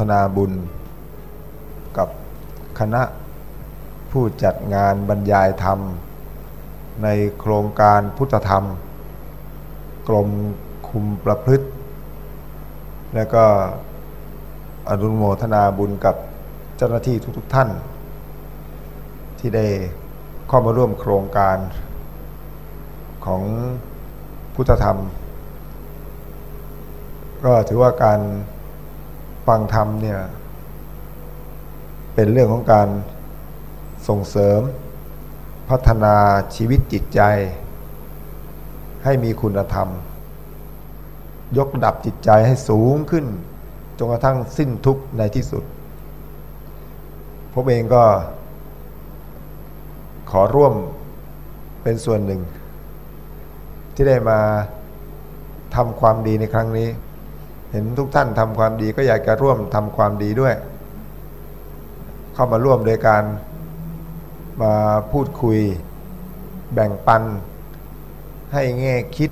นุโมทนาบุญ กับคณะผู้จัดงานบรรยายธรรม ในโครงการพุทธธรรม กรมคุมประพฤติ และก็อนุโมทนาบุญกับเจ้าหน้าที่ทุกๆทท่าน ที่ได้เข้ามาร่วมโครงการของพุทธธรรม ก็ถือว่าการ ฟังธรรมเนี่ย เป็นเรื่องของการส่งเสริม พัฒนาชีวิตจิตใจ ให้มีคุณธรรม ยกดับจิตใจให้สูงขึ้นจนกระทั่งสิ้นทุกข์ในที่สุดผมเองก็ ขอร่วมเป็นส่วนหนึ่ง ที่ได้มาทำความดีในครั้งนี้ เห็นทุกท่านทำความดีก็อยากจะร่วมทำความดีด้วย เข้ามาร่วมโดยการมาพูดคุย แบ่งปัน ให้แง่คิด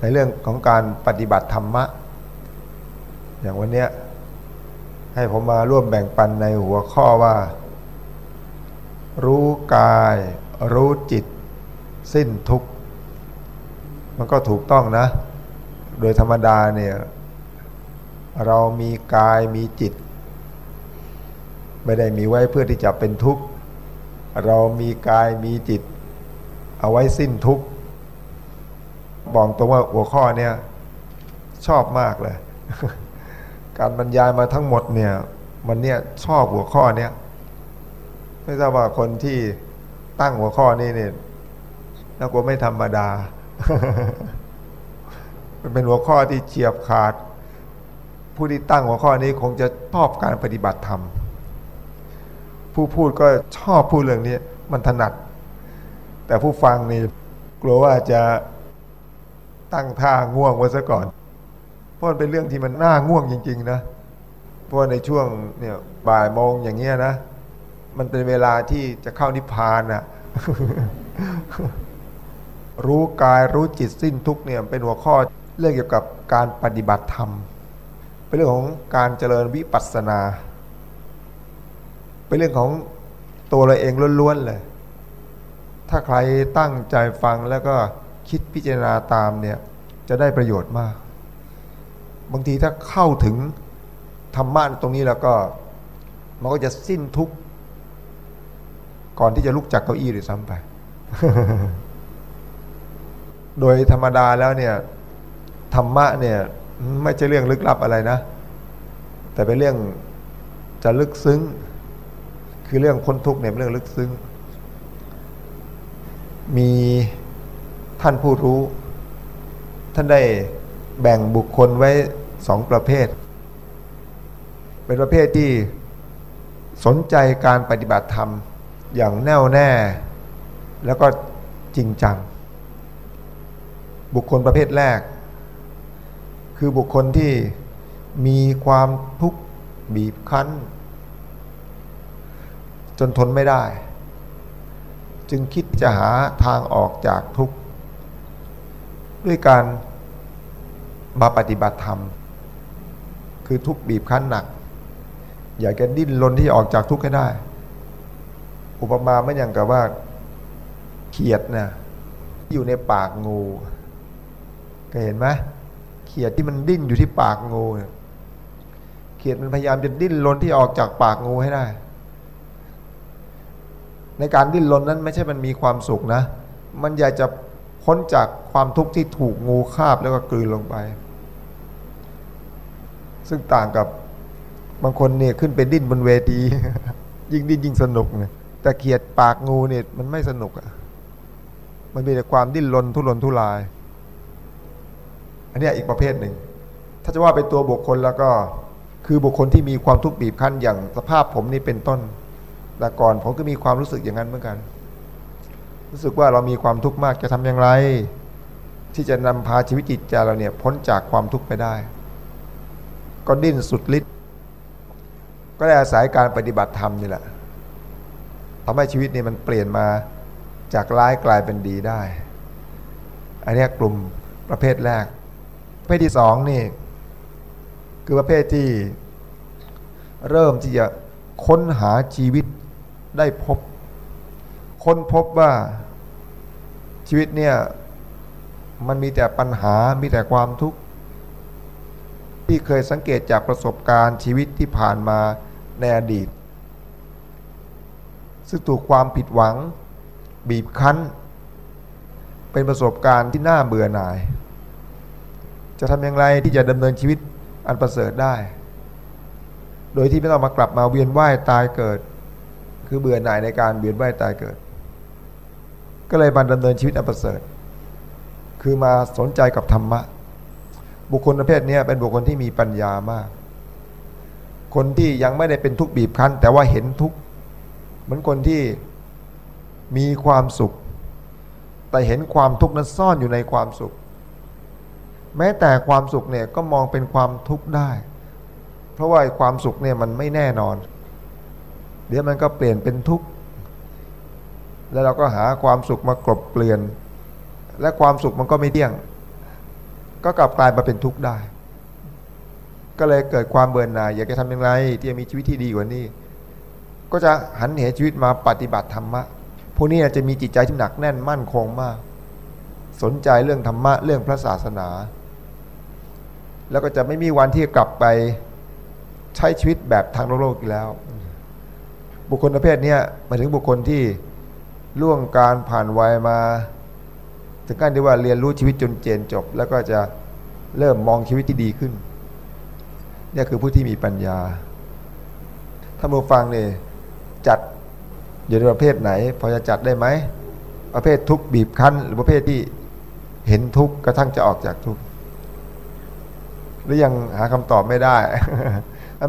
ในเรื่องของการปฏิบัติธรรมะ อย่างวันนี้ให้ผมมาร่วมแบ่งปันในหัวข้อว่า รู้กาย รู้จิต สิ้นทุกข์ มันก็ถูกต้องนะ โดยธรรมดาเนี่ย เรามีกายมีจิต ไม่ได้มีไว้เพื่อที่จะเป็นทุกข์ เรามีกายมีจิต เอาไว้สิ้นทุกข์บอกตรงว่าหัวข้อเนี่ยชอบมากเลย การบรรยายมาทั้งหมดเนี่ยมันเนี่ยชอบหัวข้อเนี้ยไม่ทราบว่าคนที่ตั้งหัวข้อนี้เนี่ยน่ากลัวไม่ธรรมดา มันเป็นหัวข้อที่เฉียบขาด ผู้ที่ตั้งหัวข้อนี้คงจะชอบการปฏิบัติธรรม ผู้พูดก็ชอบพูดเรื่องนี้มันถนัด แต่ผู้ฟังนี่กลัวว่าจะตั้งท่าง่วงไว้ซะก่อน เพราะมันเป็นเรื่องที่มันน่าง่วงจริง ๆ นะ เพราะในช่วงเนี่ยบ่ายโมงอย่างเงี้ยนะ มันเป็นเวลาที่จะเข้านิพพานอะรู้กายรู้จิตสิ้นทุกเนี่ยเป็นหัวข้อเรื่องเกี่ยวกับการปฏิบัติธรรม เป็นเรื่องของการเจริญวิปัสสนา เป็นเรื่องของตัวเราเองล้วนๆเลย ถ้าใครตั้งใจฟังแล้วก็คิดพิจารณาตามเนี่ยจะได้ประโยชน์มาก บางทีถ้าเข้าถึงธรรมะตรงนี้แล้วก็มันก็จะสิ้นทุกข์ก่อนที่จะลุกจากเก้าอี้หรือซ้ำไป โดยธรรมดาแล้วเนี่ยธรรมะเนี่ย ไม่ใช่เรื่องลึกลับอะไรนะ แต่เป็นเรื่องจะลึกซึ้ง คือเรื่องพ้นทุกข์เนี่ยเป็นเรื่องลึกซึ้ง มีท่านผู้รู้ ท่านได้แบ่งบุคคลไว้สองประเภท เป็นประเภทที่สนใจการปฏิบัติธรรมอย่างแน่วแน่ แล้วก็จริงจัง บุคคลประเภทแรก คือบุคคลที่มีความทุกข์บีบคั้น จนทนไม่ได้ จึงคิดจะหาทางออกจากทุกข์ด้วยการมาปฏิบัติธรรม คือทุกข์บีบคั้นหนัก อยากจะดิ้นรนที่ออกจากทุกข์ให้ได้ อุปมาไม่อย่างกับว่า เขียดนะอยู่ในปากงูเคยเห็นไหม ขียดที่มันดิ้นอยู่ที่ปากงูเขียดมันพยายามจะดิ้นรนที่ออกจากปากงูให้ได้ ในการดิ้นรนนั้นไม่ใช่มันมีความสุขนะ มันอยากจะพ้นจากความทุกข์ที่ถูกงูคาบแล้วก็กลืนลงไป ซึ่งต่างกับบางคนเนี่ยขึ้นไปดิ้นบนเวที ยิ่งดิ้นยิ่งสนุกเนี่ยแต่เขียดปากงูเนี่ยมันไม่สนุกอะ่ะมันมีแต่ความดิ้นรนทุรนทุราย อันนี้อีกประเภทหนึ่ง ถ้าจะว่าเป็นตัวบุคคลแล้วก็คือบุคคลที่มีความทุกข์บีบคั้นอย่างสภาพผมนี่เป็นต้น แต่ก่อนผมก็มีความรู้สึกอย่างนั้นเหมือนกัน รู้สึกว่าเรามีความทุกข์มากจะทำอย่างไร ที่จะนำพาชีวิตจิตใจเราเนี่ยพ้นจากความทุกข์ไปได้ ก็ดิ้นสุดฤทธิ์ก็ได้อาศัยการปฏิบัติธรรมนี่แหละทำให้ชีวิตนี่มันเปลี่ยนมาจากร้ายกลายเป็นดีได้ อันนี้กลุ่มประเภทแรก ประเภทที่สองนี่ คือประเภทที่ เริ่มที่จะค้นหาชีวิตได้พบ ค้นพบว่าชีวิตเนี่ย มันมีแต่ปัญหามีแต่ความทุกข์ ที่เคยสังเกตจากประสบการณ์ชีวิตที่ผ่านมาในอดีต ซึ่งถูกความผิดหวัง บีบคั้น เป็นประสบการณ์ที่น่าเบื่อหน่าย จะทำอย่างไรที่จะดำเนินชีวิตอันประเสริฐได้ โดยที่ไม่ต้องมากลับมาเวียนว่ายตายเกิด คือเบื่อหน่ายในการเวียนว่ายตายเกิด ก็เลยมาดำเนินชีวิตอันประเสริฐ คือมาสนใจกับธรรมะ บุคคลประเภทนี้เป็นบุคคลที่มีปัญญามาก คนที่ยังไม่ได้เป็นทุกข์บีบคั้น แต่ว่าเห็นทุกข์เหมือนคนที่มีความสุข แต่เห็นความทุกข์นั้นซ่อนอยู่ในความสุข แม้แต่ความสุขเนี่ยก็มองเป็นความทุกข์ได้ เพราะว่าความสุขเนี่ยมันไม่แน่นอน เดี๋ยวมันก็เปลี่ยนเป็นทุกข์แล้วเราก็หาความสุขมากลบเกลื่อน และความสุขมันก็ไม่เที่ยง ก็กลับกลายมาเป็นทุกข์ได้ ก็เลยเกิดความเบื่อหน่ายอยากจะทำอย่างไร ที่จะมีชีวิตที่ดีกว่านี้ ก็จะหันเหชีวิตมาปฏิบัติธรรมะพวกนี้จะมีจิตใจที่หนักแน่นมั่นคงมาก สนใจเรื่องธรรมะเรื่องพระศาสนา แล้วก็จะไม่มีวันที่จะกลับไปใช้ชีวิตแบบทางโลกอีกแล้ว บุคคลประเภทนี้มาถึงบุคคลที่ล่วงการผ่านวัยมา ถึงขั้นที่ว่าเรียนรู้ชีวิตจนเจนจบ แล้วก็จะเริ่มมองชีวิตที่ดีขึ้นนี่คือผู้ที่มีปัญญา ถ้ามูฟังเนี่ยจัดอยู่ในประเภทไหน พอจะจัดได้ไหมประเภททุกบีบคั้น หรือประเภทที่เห็นทุกข์กระทั่งจะออกจากทุกข์ หรือยังหาคำตอบไม่ได้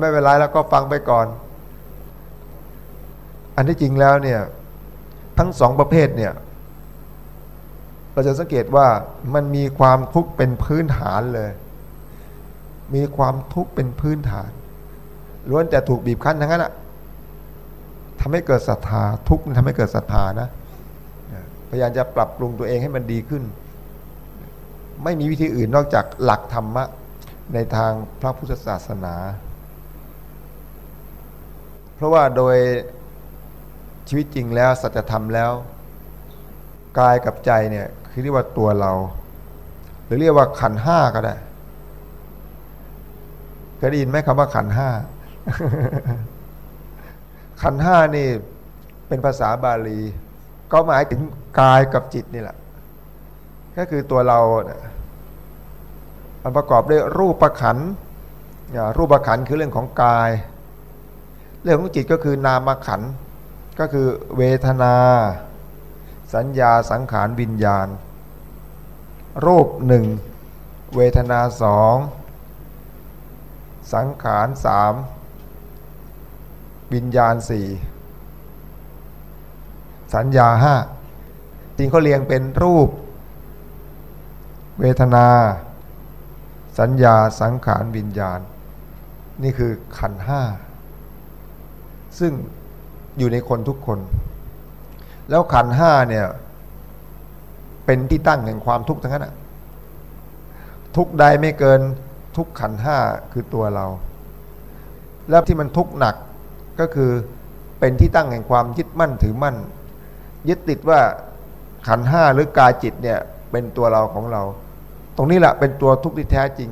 ไม่เป็นไรแล้วก็ฟังไปก่อน อันที่จริงแล้วเนี่ย ทั้งสองประเภทเนี่ย เราจะสังเกตว่ามันมีความทุกข์เป็นพื้นฐานเลย มีความทุกข์เป็นพื้นฐานล้วนแต่ถูกบีบคั้นทั้งนั้นอะทำให้เกิดศรัทธาทุกข์ทำให้เกิดศรัทธานะพยายามจะปรับปรุงตัวเองให้มันดีขึ้น ไม่มีวิธีอื่นนอกจากหลักธรรมะ ในทางพระพุทธศาสนา เพราะว่าโดยชีวิตจริงแล้วสัจธรรมแล้ว กายกับใจเนี่ยคือเรียกว่าตัวเรา หรือเรียกว่าขันห้าก็ได้เคยได้ยินไหมคำว่าขันห้าขันห้านี่เป็นภาษาบาลี ก็หมายถึงกายกับจิตนี่แหละ ก็คือตัวเราเนี่ย มันประกอบด้วยรูปประขันรูปประขันคือเรื่องของกาย เรื่องของจิตก็คือนามขันก็คือเวทนา สัญญาสังขารวิญญาณ รูปหนึ่งเวทนาสองสังขารสามวิญญาณสี่สัญญาห้าจริงเขาเรียงเป็นรูป เวทนา สัญญาสังขารวิญญาณ นี่คือขันห้า ซึ่งอยู่ในคนทุกคน แล้วขันห้าเนี่ย เป็นที่ตั้งแห่งความทุกข์ทั้งนั้นทุกใดไม่เกินทุกขันห้าคือตัวเรา แล้วที่มันทุกข์หนักก็คือเป็นที่ตั้งแห่งความยึดมั่นถือมั่น ยึดติดว่าขันห้าหรือกายจิตเนี่ยเป็นตัวเราของเรา ตรงนี้แหละเป็นตัวทุกข์ที่แท้จริง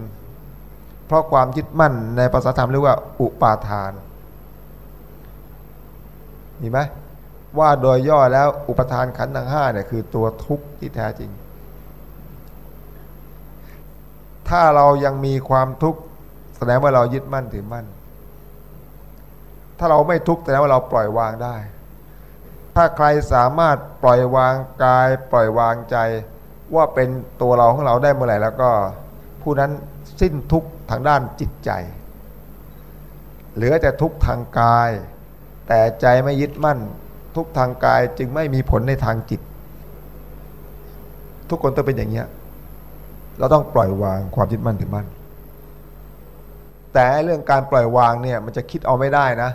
เพราะความยึดมั่นในภาษาธรรมเรียกว่า อุปาทานมีไหมว่าโดยย่อแล้วอุปทานขันธ์ทั้งห้าเนี่ยคือตัวทุกข์ที่แท้จริง ถ้าเรายังมีความทุกข์แสดงว่าเรายึดมั่นถือมั่น ถ้าเราไม่ทุกข์แสดงว่าเราปล่อยวางได้ ถ้าใครสามารถปล่อยวางกาย ปล่อยวางใจ ว่าเป็นตัวเราของเราได้เมื่อไหร่แล้วก็ผู้นั้นสิ้นทุกทางด้านจิตใจ เหลือแต่ทุกทางกาย แต่ใจไม่ยึดมั่น ทุกทางกายจึงไม่มีผลในทางจิต ทุกคนต้องเป็นอย่างเนี้ยเราต้องปล่อยวางความยึดมั่นถือมั่น แต่เรื่องการปล่อยวางเนี่ยมันจะคิดเอาไม่ได้นะ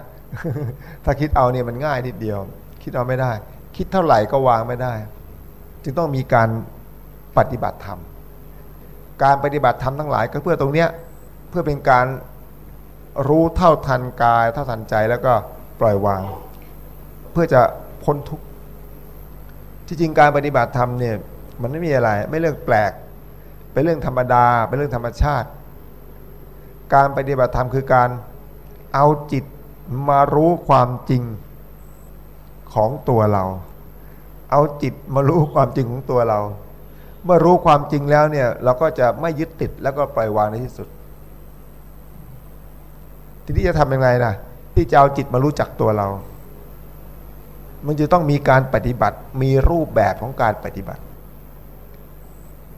ถ้าคิดเอาเนี่ยมันง่ายนิดเดียว คิดเอาไม่ได้ คิดเท่าไหร่ก็วางไม่ได้ จึงต้องมีการ ปฏิบัติธรรม การปฏิบัติธรรมทั้งหลายก็เพื่อตรงเนี้ยเพื่อเป็นการรู้เท่าทันกายเท่าทันใจแล้วก็ปล่อยวาง เพื่อจะพ้นทุกข์ที่จริงการปฏิบัติธรรมเนี่ยมันไม่มีอะไรไม่เรื่องแปลก เป็นเรื่องธรรมดา เป็นเรื่องธรรมชาติ การปฏิบัติธรรมคือการเอาจิตมารู้ความจริงของตัวเรา เอาจิตมารู้ความจริงของตัวเรา เมื่อรู้ความจริงแล้วเนี่ย เราก็จะไม่ยึดติดแล้วก็ปล่อยวางในที่สุด ทีนี้จะทำยังไงนะที่จะเอาจิตมารู้จักตัวเรา มันจะต้องมีการปฏิบัติ มีรูปแบบของการปฏิบัติ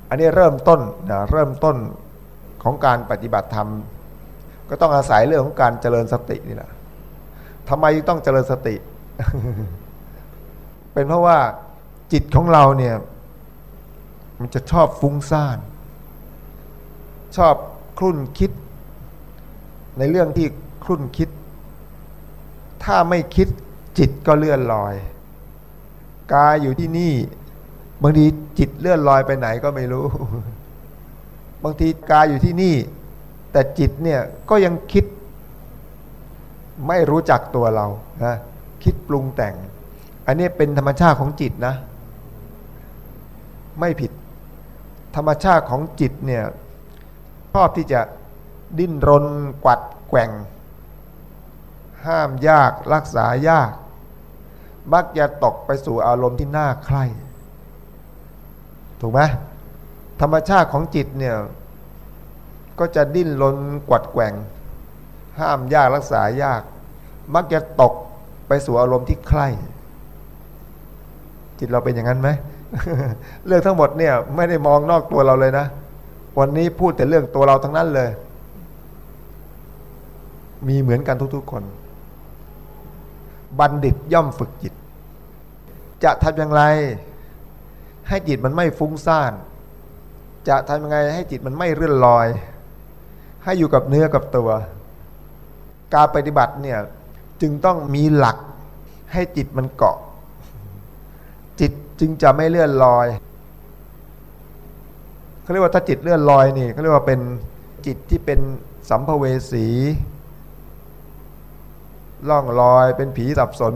อันนี้เริ่มต้นนะเริ่มต้นของการปฏิบัติธรรม ก็ต้องอาศัยเรื่องของการเจริญสตินี่แหละทำไมต้องเจริญสติ เป็นเพราะว่าจิตของเราเนี่ย มันจะชอบฟุ้งซ่าน ชอบคลุ่นคิด ในเรื่องที่คลุ่นคิด ถ้าไม่คิดจิตก็เลื่อนลอย กายอยู่ที่นี่ บางทีจิตเลื่อนลอยไปไหนก็ไม่รู้ บางทีกายอยู่ที่นี่ แต่จิตเนี่ยก็ยังคิด ไม่รู้จักตัวเรานะคิดปรุงแต่ง อันนี้เป็นธรรมชาติของจิตนะ ไม่ผิด ธรรมชาติของจิตเนี่ยชอบที่จะดิ้นรนกวัดแกว่ง ห้ามยากรักษายาก มักจะตกไปสู่อารมณ์ที่น่าใคร่ถูกไหมธรรมชาติของจิตเนี่ยก็จะดิ้นรนกวัดแกว่ง ห้ามยากรักษายาก มักจะตกไปสู่อารมณ์ที่ใคร่จิตเราเป็นอย่างนั้นไหม เรื่องทั้งหมดเนี่ยไม่ได้มองนอกตัวเราเลยนะ วันนี้พูดแต่เรื่องตัวเราทั้งนั้นเลย มีเหมือนกันทุกๆคน บัณฑิตย่อมฝึกจิต จะทำอย่างไร ให้จิตมันไม่ฟุ้งซ่าน จะทำยังไงให้จิตมันไม่เรื่อนลอย ให้อยู่กับเนื้อกับตัว การปฏิบัติเนี่ยจึงต้องมีหลักให้จิตมันเกาะ จึงจะไม่เลื่อนลอยเขาเรียกว่าถ้าจิตเลื่อนลอยนี่เขาเรียกว่าเป็นจิตที่เป็นสัมภเวสีล่องลอยเป็นผีสับสน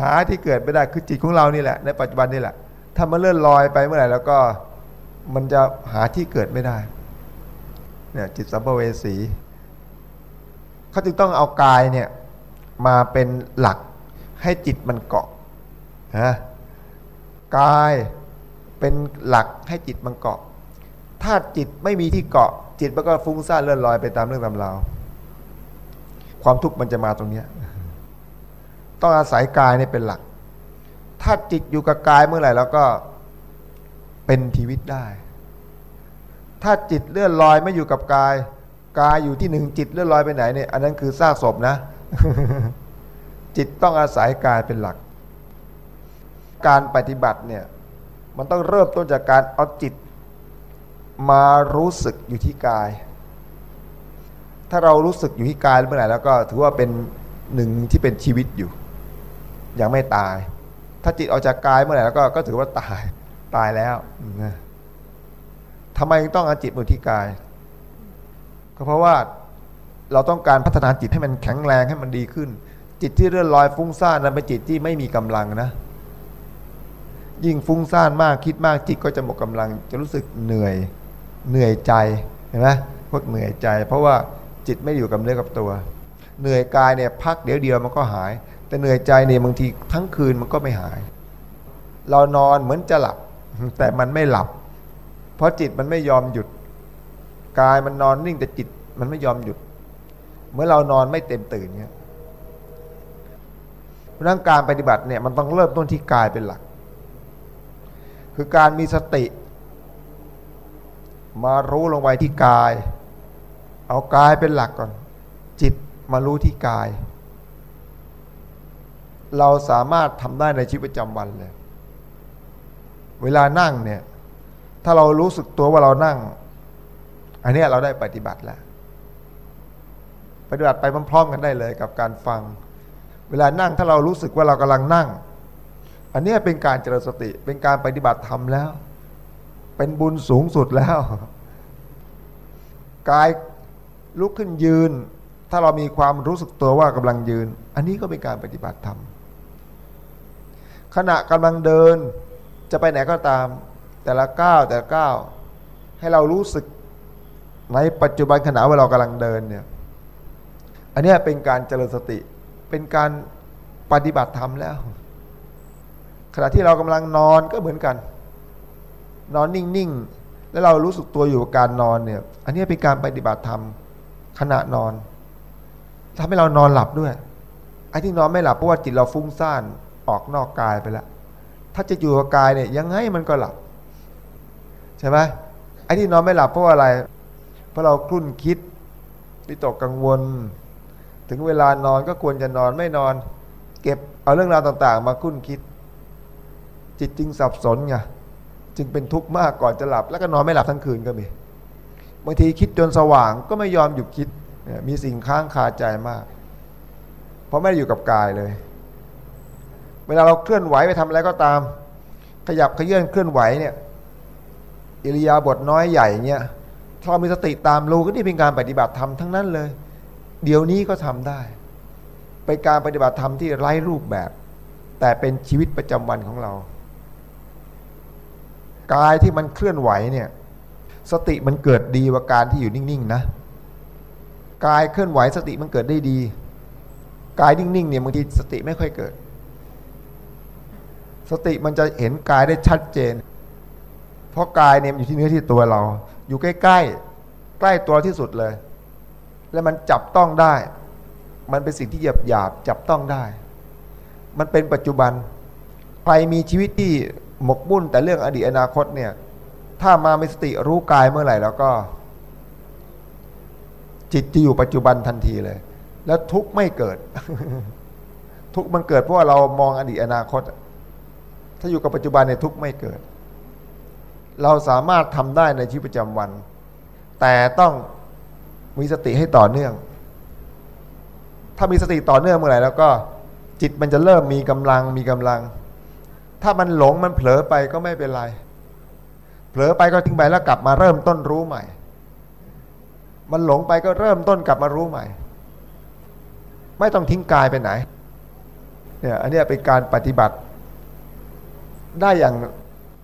หาที่เกิดไม่ได้คือจิตของเรานี่แหละ ในปัจจุบันนี่แหละ ถ้ามันเลื่อนลอยไปเมื่อไหร่แล้วก็มันจะหาที่เกิดไม่ได้เนี่ยจิตสัมภเวสีเขาจึงต้องเอากายเนี่ยมาเป็นหลักให้จิตมันเกาะนะ กายเป็นหลักให้จิตมันเกาะ ถ้าจิตไม่มีที่เกาะ จิตมันก็ฟุ้งซ่านเลื่อนลอยไปตามเรื่องตามราวความทุกข์มันจะมาตรงนี้ต้องอาศัยกายนี่เป็นหลัก ถ้าจิตอยู่กับกายเมื่อไหร่แล้วก็เป็นชีวิตได้ ถ้าจิตเลื่อนลอยไม่อยู่กับกาย กายอยู่ที่หนึ่งจิตเลื่อนลอยไปไหนเนี่ย อันนั้นคือซากศพนะ จิตต้องอาศัยกายเป็นหลัก การปฏิบัติเนี่ยมันต้องเริ่มต้นจากการเอาจิตมารู้สึกอยู่ที่กาย ถ้าเรารู้สึกอยู่ที่กายเมื่อไหร่แล้วก็ถือว่าเป็นหนึ่งที่เป็นชีวิตอยู่ ยังไม่ตาย ถ้าจิตออกจากกายเมื่อไหร่แล้วก็ก็ถือว่าตายตายแล้วนะทำไมต้องเอาจิตมาที่กาย ก็เพราะว่าเราต้องการพัฒนาจิตให้มันแข็งแรงให้มันดีขึ้น จิตที่เลื่อนลอยฟุ้งซ่านนั้นเป็นจิตที่ไม่มีกำลังนะ ยิ่งฟุ้งซ่านมากคิดมากจิตก็จะหมดกำลัง จะรู้สึกเหนื่อยเหนื่อยใจเห็นไหมพวกเหนื่อยใจ เพราะว่าจิตไม่อยู่กับเนื้อกับตัว เหนื่อยกายเนี่ยพักเดี๋ยวเดียวมันก็หาย แต่เหนื่อยใจเนี่ยบางทีทั้งคืนมันก็ไม่หาย เรานอนเหมือนจะหลับ แต่มันไม่หลับ เพราะจิตมันไม่ยอมหยุดกายมันนอนนิ่งแต่จิตมันไม่ยอมหยุด เมื่อเรานอนไม่เต็มตื่นเนี่ยเพราะนั้นการปฏิบัติเนี่ยมันต้องเริ่มต้นที่กายเป็นหลัก คือการมีสติ มารู้ลงไปที่กาย เอากายเป็นหลักก่อน จิตมารู้ที่กาย เราสามารถทำได้ในชีวิตประจำวันเลย เวลานั่งเนี่ย ถ้าเรารู้สึกตัวว่าเรานั่ง อันนี้เราได้ปฏิบัติแล้ว ปฏิบัติไปพร้อมๆกันได้เลยกับการฟัง เวลานั่งถ้าเรารู้สึกว่าเรากำลังนั่ง อันนี้เป็นการเจริญสติเป็นการปฏิบัติธรรมแล้ว เป็นบุญสูงสุดแล้วกายลุกขึ้นยืน ถ้าเรามีความรู้สึกตัวว่ากำลังยืน อันนี้ก็เป็นการปฏิบัติธรรมขณะกำลังเดินจะไปไหนก็ตาม แต่ละก้าวแต่ละก้าวให้เรารู้สึกในปัจจุบันขณะว่าเรากำลังเดินเนี่ยอันนี้เป็นการเจริญสติ เป็นการปฏิบัติธรรมแล้ว ขณะที่เรากำลังนอนก็เหมือนกัน นอนนิ่งๆ แล้วเรารู้สึกตัวอยู่กับการนอนเนี่ย อันนี้เป็นการปฏิบัติธรรมขณะนอนทำให้เรานอนหลับด้วย ไอ้ที่นอนไม่หลับเพราะว่าจิตเราฟุ้งซ่านออกนอกกายไปแล้ว ถ้าจะอยู่กับกายเนี่ยยังไงมันก็หลับ ใช่ไหมไอ้ที่นอนไม่หลับเพราะอะไร เพราะเราคลุ่นคิดวิตกกังวล ถึงเวลานอนก็ควรจะนอนไม่นอน เก็บเอาเรื่องราวต่าง ๆ มาคลุ่นคิด จิตจึงสับสนไงจึงเป็นทุกข์มากก่อนจะหลับ แล้วก็นอนไม่หลับทั้งคืนก็มีบางทีคิดจนสว่างก็ไม่ยอมหยุดคิดมีสิ่งค้างคาใจมาก เพราะไม่ได้อยู่กับกายเลย เวลาเราเคลื่อนไหวไปทำอะไรก็ตาม ขยับขยื่นเคลื่อนไหวเนี่ยอิริยาบถน้อยใหญ่เนี่ยถ้าเรามีสติตามรู้ก็นี่เป็นการปฏิบัติธรรมทั้งนั้นเลย เดี๋ยวนี้ก็ทำได้เป็นการปฏิบัติธรรมที่ไร้รูปแบบ แต่เป็นชีวิตประจำวันของเรา กายที่มันเคลื่อนไหวเนี่ยสติมันเกิดดีกว่าการที่อยู่นิ่งๆนะกายเคลื่อนไหวสติมันเกิดได้ดีกายนิ่งๆเนี่ยบางทีสติไม่ค่อยเกิด สติมันจะเห็นกายได้ชัดเจน เพราะกายเนี่ยอยู่ที่เนื้อที่ตัวเรา อยู่ใกล้ๆใกล้ตัวที่สุดเลย แล้วมันจับต้องได้ มันเป็นสิ่งที่หยาบหยาบจับต้องได้ มันเป็นปัจจุบัน ใครมีชีวิตที่ หมกมุ่นแต่เรื่องอดีตอนาคตเนี่ย ถ้ามามีสติรู้กายเมื่อไหร่แล้วก็ จิตจะอยู่ปัจจุบันทันทีเลย แล้วทุกไม่เกิด ทุกมันเกิดเพราะว่าเรามองอดีตอนาคต ถ้าอยู่กับปัจจุบันในทุกไม่เกิด เราสามารถทำได้ในชีวิตประจำวัน แต่ต้องมีสติให้ต่อเนื่อง ถ้ามีสติต่อเนื่องเมื่อไหร่แล้วก็ จิตมันจะเริ่มมีกำลังมีกำลัง ถ้ามันหลงมันเผลอไปก็ไม่เป็นไร เผลอไปก็ทิ้งไปแล้วกลับมาเริ่มต้นรู้ใหม่ มันหลงไปก็เริ่มต้นกลับมารู้ใหม่ ไม่ต้องทิ้งกายไปไหน เนี่ยอันนี้เป็นการปฏิบัติ ได้อย่าง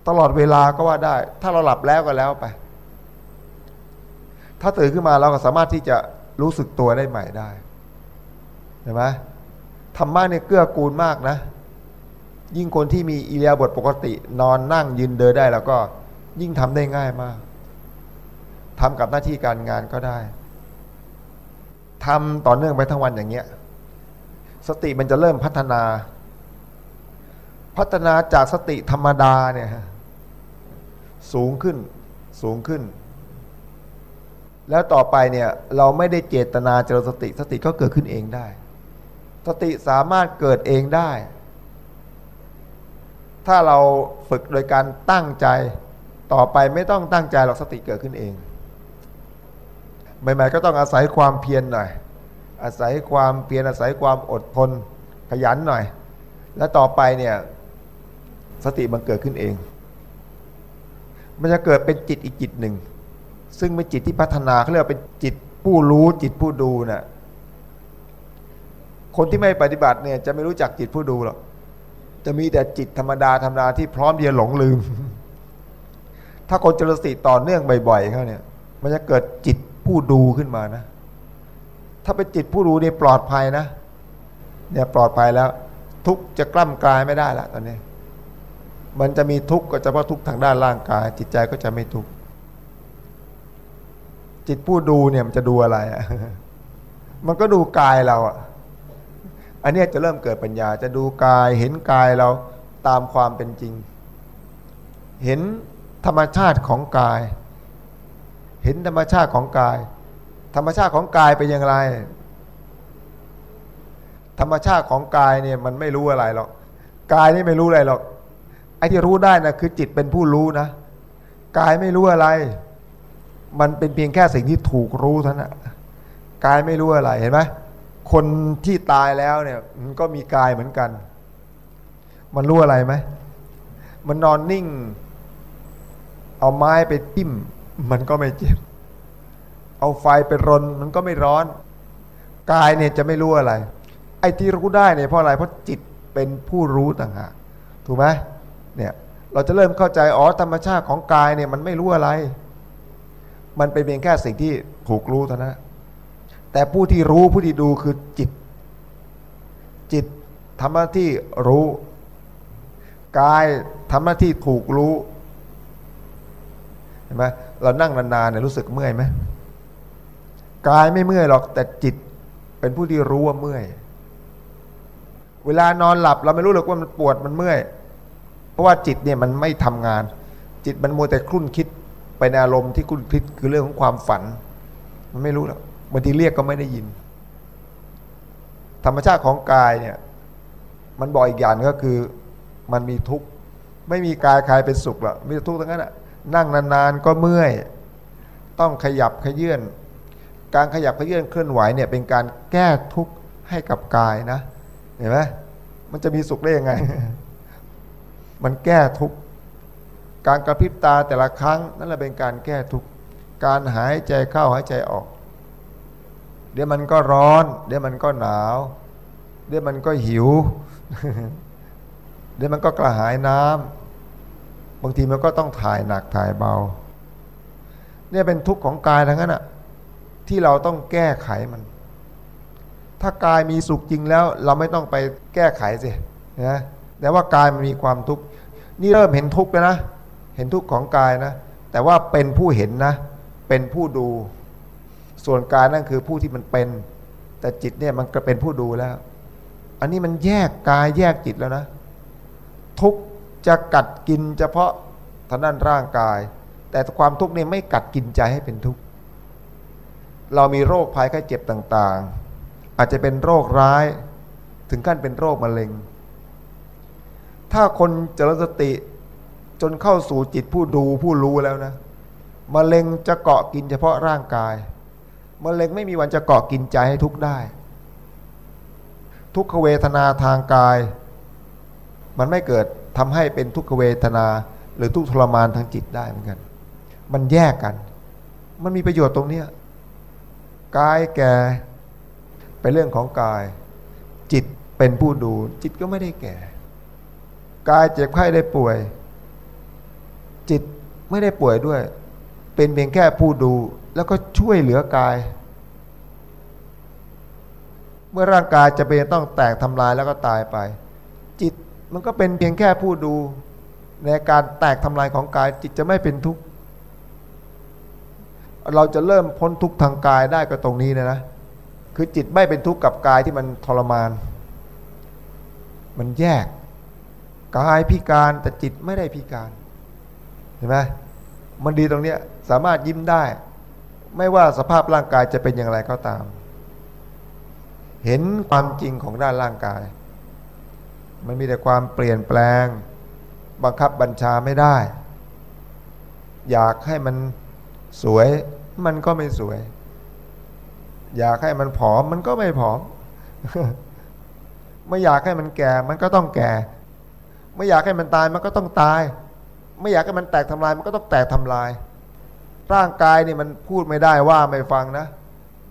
ตลอดเวลาก็ว่าได้ ถ้าเราหลับแล้วก็แล้วไป ถ้าตื่นขึ้นมาเราก็สามารถที่จะรู้สึกตัวได้ใหม่ได้เห็นไหมธรรมะเนี่ยเกื้อกูลมากนะ ยิ่งคนที่มีอิเลียบทปกตินอนนั่งยืนเดินได้แล้วก็ยิ่งทำได้ง่ายมากทำกับหน้าที่การงานก็ได้ทำต่อเนื่องไปทั้งวันอย่างเงี้ย สติมันจะเริ่มพัฒนา พัฒนาจากสติธรรมดาเนี่ยสูงขึ้นสูงขึ้น แล้วต่อไปเนี่ยเราไม่ได้เจตนาเจริญสติ สติก็เกิดขึ้นเองได้ สติสามารถเกิดเองได้ ถ้าเราฝึกโดยการตั้งใจต่อไปไม่ต้องตั้งใจหรอกสติเกิดขึ้นเองใหม่ๆก็ต้องอาศัยความเพียรหน่อย อาศัยความเพียรอาศัยความอดทนขยันหน่อย แล้วต่อไปเนี่ยสติมันเกิดขึ้นเอง มันจะเกิดเป็นจิตอีกจิตหนึ่ง ซึ่งเป็นจิตที่พัฒนาเขาเรียกเป็นจิตผู้รู้จิตผู้ดูนะ่ะคนที่ไม่ปฏิบัติเนี่ยจะไม่รู้จักจิตผู้ดูหรอก จะมีแต่จิตธรรมดาธรรมดาที่พร้อมที่จะหลงลืม ถ้าคนเจริญสติต่อเนื่องบ่อยๆเขาเนี่ย มันจะเกิดจิตผู้ดูขึ้นมานะ ถ้าเป็นจิตผู้รู้นี่ปลอดภัยนะ เนี่ยปลอดภัยแล้ว ทุกจะกล้ำกลายไม่ได้ละตอนนี้ มันจะมีทุกข์ก็เฉพาะทุกข์ทางด้านร่างกาย จิตใจก็จะไม่ทุกข์จิตผู้ดูเนี่ยมันจะดูอะไรอะ มันก็ดูกายเราอะ อันนี้จะเริ่มเกิดปัญญาจะดูกายเห็นกายเราตามความเป็นจริง เห็นธรรมชาติของกาย เห็นธรรมชาติของกาย ธรรมชาติของกายเป็นอย่างไร ธรรมชาติของกายเนี่ยมันไม่รู้อะไรหรอกกายนี่ไม่รู้อะไรหรอกไอ้ที่รู้ได้นะคือจิตเป็นผู้รู้นะกายไม่รู้อะไร มันเป็นเพียงแค่สิ่งที่ถูกรู้เท่านั้นกายไม่รู้อะไรเห็นไหม คนที่ตายแล้วเนี่ยมันก็มีกายเหมือนกัน มันรู้อะไรไหมมันนอนนิ่ง เอาไม้ไปทิ่มมันก็ไม่เจ็บ เอาไฟไปรน มันก็ไม่ร้อน กายเนี่ยจะไม่รู้อะไร ไอ้ที่รู้ได้เนี่ยเพราะอะไรเพราะจิตเป็นผู้รู้ต่างหากถูกไหมเนี่ยเราจะเริ่มเข้าใจอ๋อธรรมชาติของกายเนี่ยมันไม่รู้อะไร มันเป็นเพียงแค่สิ่งที่ถูกรู้เท่านั้น แต่ผู้ที่รู้ผู้ที่ดูคือจิต จิตทำหน้าที่รู้กายทำหน้าที่ถูกรู้เห็นไหมเรานั่งนานๆเนี่ยรู้สึกเมื่อยไหมกายไม่เมื่อยหรอกแต่จิตเป็นผู้ที่รู้ว่าเมื่อย เวลานอนหลับเราไม่รู้หรอกว่ามันปวดมันเมื่อย เพราะว่าจิตเนี่ยมันไม่ทำงาน จิตมันมัวแต่คลุ่นคิดไปในอารมณ์ที่คลุ่นคิดคือเรื่องของความฝัน มันไม่รู้หรอก บางทีเรียกก็ไม่ได้ยิน ธรรมชาติของกายเนี่ย มันบอกอีกอย่างก็คือ มันมีทุกข์ไม่มีกายใครเป็นสุขหรอกมีทุกข์ทั้งนั้นอะนั่งนานๆก็เมื่อย ต้องขยับขยื่นการขยับขยื่นเคลื่อนไหวเนี่ยเป็นการแก้ทุกข์ให้กับกายนะ เห็นไหมมันจะมีสุขได้ยังไง มันแก้ทุกข์การกระพริบตาแต่ละครั้งนั่นแหละเป็นการแก้ทุกข์การหายใจเข้าหายใจออก เดี๋ยวมันก็ร้อน เดี๋ยวมันก็หนาว เดี๋ยวมันก็หิว เดี๋ยวมันก็กระหายน้ำบางทีมันก็ต้องถ่ายหนักถ่ายเบา เนี่ยเป็นทุกข์ของกายทั้งนั้นอะที่เราต้องแก้ไขมัน ถ้ากายมีสุขจริงแล้ว เราไม่ต้องไปแก้ไขสินะแต่ว่ากายมันมีความทุกข์นี่เริ่มเห็นทุกข์แล้วนะเห็นทุกข์ของกายนะ แต่ว่าเป็นผู้เห็นนะ เป็นผู้ดู ส่วนกายนั่นคือผู้ที่มันเป็น แต่จิตเนี่ยมันก็เป็นผู้ดูแล้ว อันนี้มันแยกกายแยกจิตแล้วนะ ทุกจะกัดกินเฉพาะทางด้านร่างกาย แต่ความทุกข์นี่ไม่กัดกินใจให้เป็นทุกข์เรามีโรคภัยไข้เจ็บต่างๆ อาจจะเป็นโรคร้ายถึงขั้นเป็นโรคมะเร็ง ถ้าคนเจริญสติจนเข้าสู่จิตผู้ดูผู้รู้แล้วนะมะเร็งจะเกาะกินเฉพาะร่างกาย มะเร็งไม่มีวันจะเกาะกินใจให้ทุกได้ ทุกขเวทนาทางกาย มันไม่เกิดทำให้เป็นทุกขเวทนา หรือทุกทรมานทางจิตได้เหมือนกัน มันแยกกัน มันมีประโยชน์ตรงเนี้ยกายแก่เป็นเรื่องของกาย จิตเป็นผู้ดู จิตก็ไม่ได้แก่ กายเจ็บไข้ได้ป่วย จิตไม่ได้ป่วยด้วย เป็นเพียงแค่ผู้ดู แล้วก็ช่วยเหลือกาย เมื่อร่างกายจะเป็นต้องแตกทำลายแล้วก็ตายไป จิตมันก็เป็นเพียงแค่ผู้ดู ในการแตกทำลายของกาย จิตจะไม่เป็นทุกข์เราจะเริ่มพ้นทุกข์ทางกายได้ก็ตรงนี้นะนะคือจิตไม่เป็นทุกข์กับกายที่มันทรมาน มันแยกกายพิการแต่จิตไม่ได้พิการเห็นไหมมันดีตรงเนี้ยสามารถยิ้มได้ ไม่ว่าสภาพร่างกายจะเป็นอย่างไรก็ตาม เห็นความจริงของด้านร่างกาย มันมีแต่ความเปลี่ยนแปลง บังคับบัญชาไม่ได้ อยากให้มันสวยมันก็ไม่สวย อยากให้มันผอมมันก็ไม่ผอม ไม่อยากให้มันแก่มันก็ต้องแก่ ไม่อยากให้มันตายมันก็ต้องตาย ไม่อยากให้มันแตกทำลายมันก็ต้องแตกทำลาย ร่างกายนี่มันพูดไม่ได้ว่าไม่ฟังนะ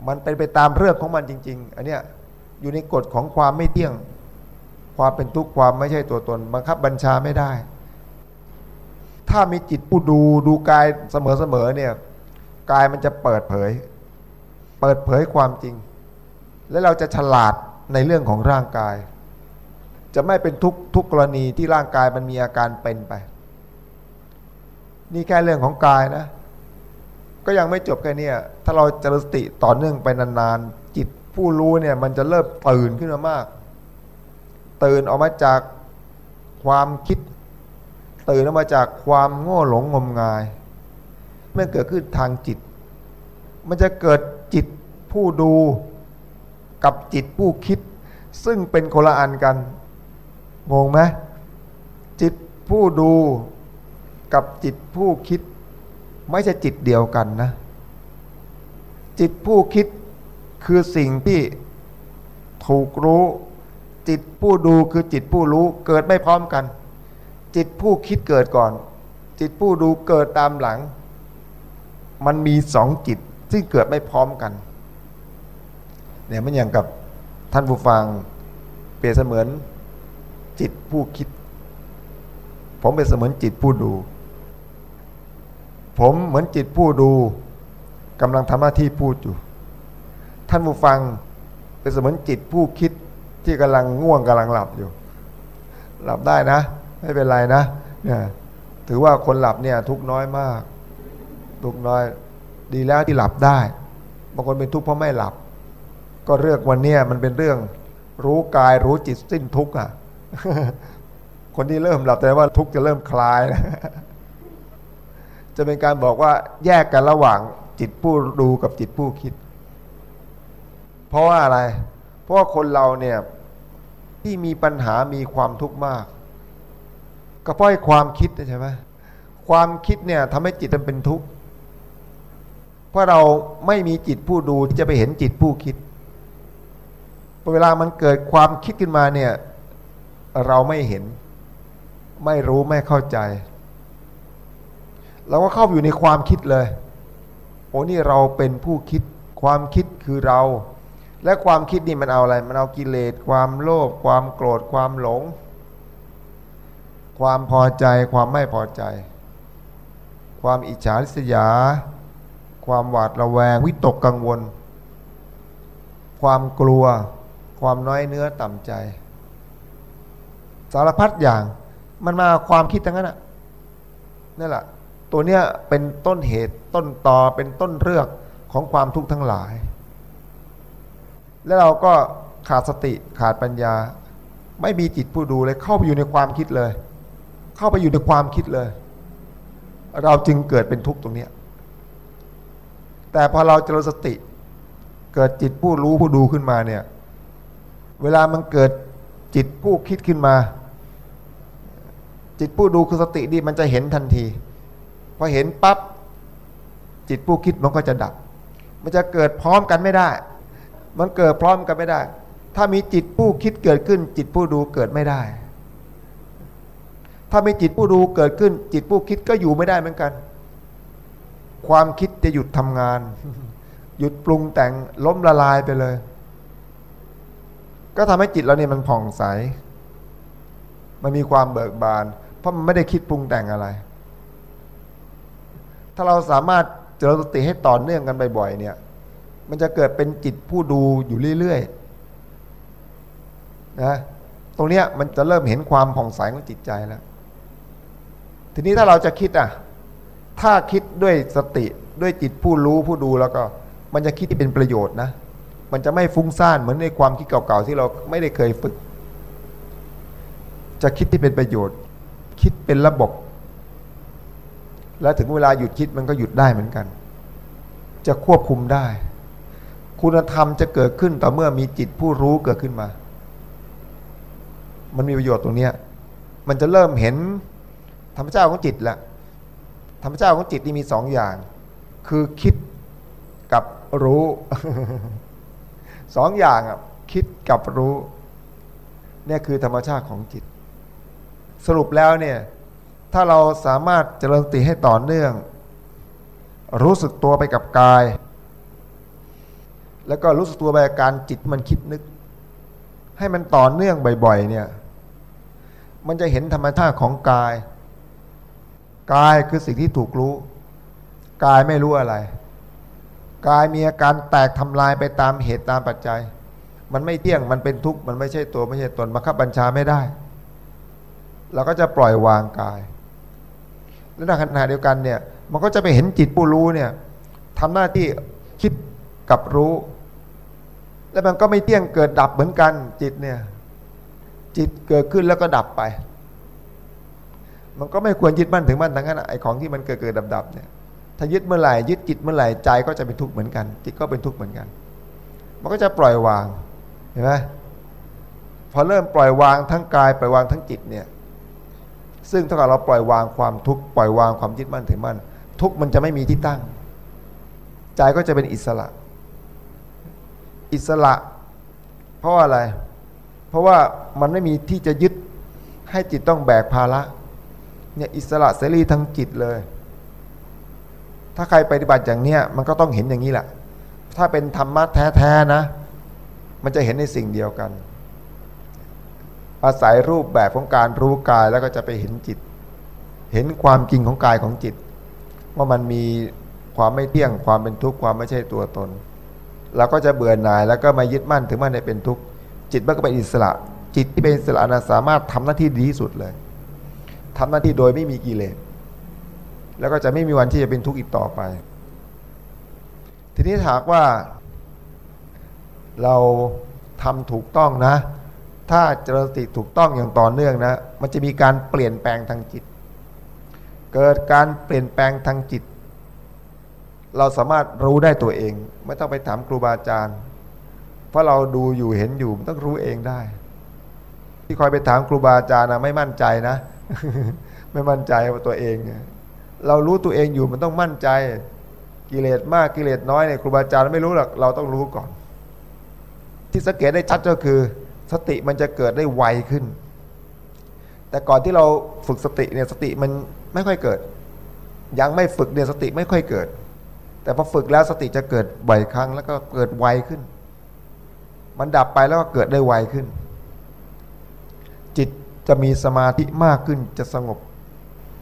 มันเป็นไปตามเรื่องของมันจริง ๆ อันเนี้ยอยู่ในกฎของความไม่เที่ยง ความเป็นทุกข์ความไม่ใช่ตัวตน บังคับบัญชาไม่ได้ ถ้ามีจิตผู้ดูดูกายเสมอๆเนี่ยกายมันจะเปิดเผย เปิดเผยความจริง และเราจะฉลาดในเรื่องของร่างกาย จะไม่เป็นทุกทุกกรณีที่ร่างกายมันมีอาการเป็นไป นี่แค่เรื่องของกายนะ ก็ยังไม่จบแค่นี้ถ้าเราจริสติต่อเนื่องไปนานๆ จิตผู้รู้เนี่ยมันจะเริ่มตื่นขึ้นมามาก ตื่นออกมาจากความคิด ตื่นออกมาจากความโง่หลงงมงาย เมันเกิดขึ้นทางจิต มันจะเกิดจิตผู้ดูกับจิตผู้คิด ซึ่งเป็นคนละอันกัน งงไหมจิตผู้ดูกับจิตผู้คิด ไม่ใช่จิตเดียวกันนะ จิตผู้คิดคือสิ่งที่ถูกรู้ จิตผู้ดูคือจิตผู้รู้เกิดไม่พร้อมกัน จิตผู้คิดเกิดก่อน จิตผู้ดูเกิดตามหลัง มันมีสองจิตซึ่งเกิดไม่พร้อมกันเนี่ยมันอย่างกับท่านผู้ฟังเปรียบเสมือนจิตผู้คิด ผมเป็นเสมือนจิตผู้ดู ผมเหมือนจิตผู้ดูกำลังทำหน้าที่พูดอยู่ ท่านผู้ฟังเป็นเสมือนจิตผู้คิดที่กำลังง่วงกำลังหลับอยู่ หลับได้นะ ไม่เป็นไรนะเนี่ยถือว่าคนหลับเนี่ยทุกน้อยมาก ทุกน้อยดีแล้วที่หลับได้บางคนเป็นทุกข์เพราะไม่หลับ ก็เรื่องวันเนี้ยมันเป็นเรื่องรู้กายรู้จิตสิ้นทุกข์อะคนที่เริ่มหลับแต่ว่าทุกข์จะเริ่มคลายนะ จะเป็นการบอกว่าแยกกันระหว่างจิตผู้ดูกับจิตผู้คิด เพราะว่าอะไร เพราะว่าคนเราเนี่ยที่มีปัญหามีความทุกข์มาก ก็เพราะความคิดใช่ไหมความคิดเนี่ยทำให้จิตมันเป็นทุกข์เพราะเราไม่มีจิตผู้ดูที่จะไปเห็นจิตผู้คิด เวลามันเกิดความคิดขึ้นมาเนี่ย เราไม่เห็น ไม่รู้ไม่เข้าใจ เราก็เข้าอยู่ในความคิดเลย โอ้นี่เราเป็นผู้คิด ความคิดคือเรา และความคิดนี่มันเอาอะไร มันเอากิเลส ความโลภ ความโกรธ ความหลง ความพอใจ ความไม่พอใจ ความอิจฉาริษยา ความหวาดระแวง วิตกกังวล ความกลัว ความน้อยเนื้อต่ำใจ สารพัดอย่าง มันมาความคิดทั้งนั้นอะนั่นแหละ ตัวเนี้ยเป็นต้นเหตุต้นตอเป็นต้นเรื่องของความทุกข์ทั้งหลาย แล้วเราก็ขาดสติขาดปัญญา ไม่มีจิตผู้ดูเลยเข้าไปอยู่ในความคิดเลย เข้าไปอยู่ในความคิดเลย เราจึงเกิดเป็นทุกข์ตรงเนี้ยแต่พอเราเจริญสติ เกิดจิตผู้รู้ผู้ดูขึ้นมาเนี่ย เวลามันเกิดจิตผู้คิดขึ้นมา จิตผู้ดูคือสติดีมันจะเห็นทันที พอเห็นปั๊บจิตผู้คิดมันก็จะดับ มันจะเกิดพร้อมกันไม่ได้ มันเกิดพร้อมกันไม่ได้ ถ้ามีจิตผู้คิดเกิดขึ้น จิตผู้ดูเกิดไม่ได้ ถ้ามีจิตผู้ดูเกิดขึ้น จิตผู้คิดก็อยู่ไม่ได้เหมือนกัน ความคิดจะหยุดทำงาน หยุดปรุงแต่งล้มละลายไปเลย ก็ทำให้จิตเราเนี่ยมันผ่องใส มันมีความเบิกบาน เพราะมันไม่ได้คิดปรุงแต่งอะไร ถ้าเราสามารถเจริญสติให้ต่อเนื่องกันบ่อยๆเนี่ย มันจะเกิดเป็นจิตผู้ดูอยู่เรื่อยๆนะตรงเนี้ยมันจะเริ่มเห็นความผ่องใสของจิตใจแล้ว ทีนี้ถ้าเราจะคิดอะ ถ้าคิดด้วยสติด้วยจิตผู้รู้ผู้ดูแล้วก็ มันจะคิดที่เป็นประโยชน์นะมันจะไม่ฟุ้งซ่านเหมือนในความคิดเก่าๆที่เราไม่ได้เคยฝึก จะคิดที่เป็นประโยชน์ คิดเป็นระบบ แล้วถึงเวลาหยุดคิดมันก็หยุดได้เหมือนกัน จะควบคุมได้ คุณธรรมจะเกิดขึ้นต่อเมื่อมีจิตผู้รู้เกิดขึ้นมา มันมีประโยชน์ตรงนี้มันจะเริ่มเห็นธรรมชาติของจิตแหละธรรมชาติของจิตนี่มีสองอย่าง คือคิดกับรู้สองอย่างอะคิดกับรู้เนี่ยคือธรรมชาติของจิต สรุปแล้วเนี่ย ถ้าเราสามารถเจริญสติให้ต่อเนื่อง รู้สึกตัวไปกับกาย แล้วก็รู้สึกตัวไปกับการจิตมันคิดนึก ให้มันต่อเนื่องบ่อยๆเนี่ยมันจะเห็นธรรมชาติของกาย กายคือสิ่งที่ถูกรู้ กายไม่รู้อะไร กายมีอาการแตกทำลายไปตามเหตุตามปัจจัย มันไม่เที่ยงมันเป็นทุกข์มันไม่ใช่ตัวไม่ใช่ตนบังคับบัญชาไม่ได้ เราก็จะปล่อยวางกาย และในขณะเดียวกันเนี่ยมันก็จะไปเห็นจิตผู้รู้เนี่ยทำหน้าที่คิดกับรู้ แล้วมันก็ไม่เที่ยงเกิดดับเหมือนกันจิตเนี่ยจิตเกิดขึ้นแล้วก็ดับไป มันก็ไม่ควรยึดมั่นถึงมั่นทั้งนั้นไอ้ของที่มันเกิดเกิดดับดับเนี่ยถ้ายึดเมื่อไหร่ยึดจิตเมื่อไหร่ใจก็จะเป็นทุกข์เหมือนกัน จิตก็เป็นทุกข์เหมือนกัน มันก็จะปล่อยวางเห็นไหมพอเริ่มปล่อยวางทั้งกายปล่อยวางทั้งจิตเนี่ย ซึ่งถ้าเราปล่อยวางความทุกข์ปล่อยวางความยึดมั่นถือมั่น ทุกข์มันจะไม่มีที่ตั้ง ใจก็จะเป็นอิสระ อิสระ เพราะอะไร เพราะว่ามันไม่มีที่จะยึดให้จิตต้องแบกภาระเนี่ยอิสระเสรีทั้งจิตเลย ถ้าใครปฏิบัติอย่างเนี้ยมันก็ต้องเห็นอย่างนี้แหละ ถ้าเป็นธรรมะแท้ๆนะ มันจะเห็นในสิ่งเดียวกัน อาศัยรูปแบบของการรู้กายแล้วก็จะไปเห็นจิต เห็นความจริงของกายของจิต ว่ามันมีความไม่เที่ยงความเป็นทุกข์ความไม่ใช่ตัวตนเราก็จะเบื่อหน่ายแล้วก็มายึดมั่นถึงมั่นในเป็นทุกข์จิตมันก็เป็นอิสระ จิตที่เป็นอิสระนะสามารถทำหน้าที่ดีที่สุดเลยทำหน้าที่โดยไม่มีกิเลสแล้วก็จะไม่มีวันที่จะเป็นทุกข์อีกต่อไป ทีนี้ถากว่า เราทำถูกต้องนะ ถ้าเจริญสติถูกต้องอย่างต่อเนื่องนะ มันจะมีการเปลี่ยนแปลงทางจิต เกิดการเปลี่ยนแปลงทางจิต เราสามารถรู้ได้ตัวเอง ไม่ต้องไปถามครูบาอาจารย์ เพราะเราดูอยู่เห็นอยู่มันต้องรู้เองได้ ที่คอยไปถามครูบาอาจารย์นะไม่มั่นใจนะ ไม่มั่นใจว่าตัวเอง เรารู้ตัวเองอยู่มันต้องมั่นใจ กิเลสมากกิเลสน้อยเนี่ยครูบาอาจารย์ไม่รู้หรอกเราต้องรู้ก่อน ที่สังเกตได้ชัดก็คือ สติมันจะเกิดได้ไวขึ้น แต่ก่อนที่เราฝึกสติเนี่ยสติมันไม่ค่อยเกิด ยังไม่ฝึกเนี่ยสติไม่ค่อยเกิด แต่พอฝึกแล้วสติจะเกิดบ่อยครั้ง แล้วก็เกิดไวขึ้น มันดับไปแล้วก็เกิดได้ไวขึ้น จิตจะมีสมาธิมากขึ้นจะสงบ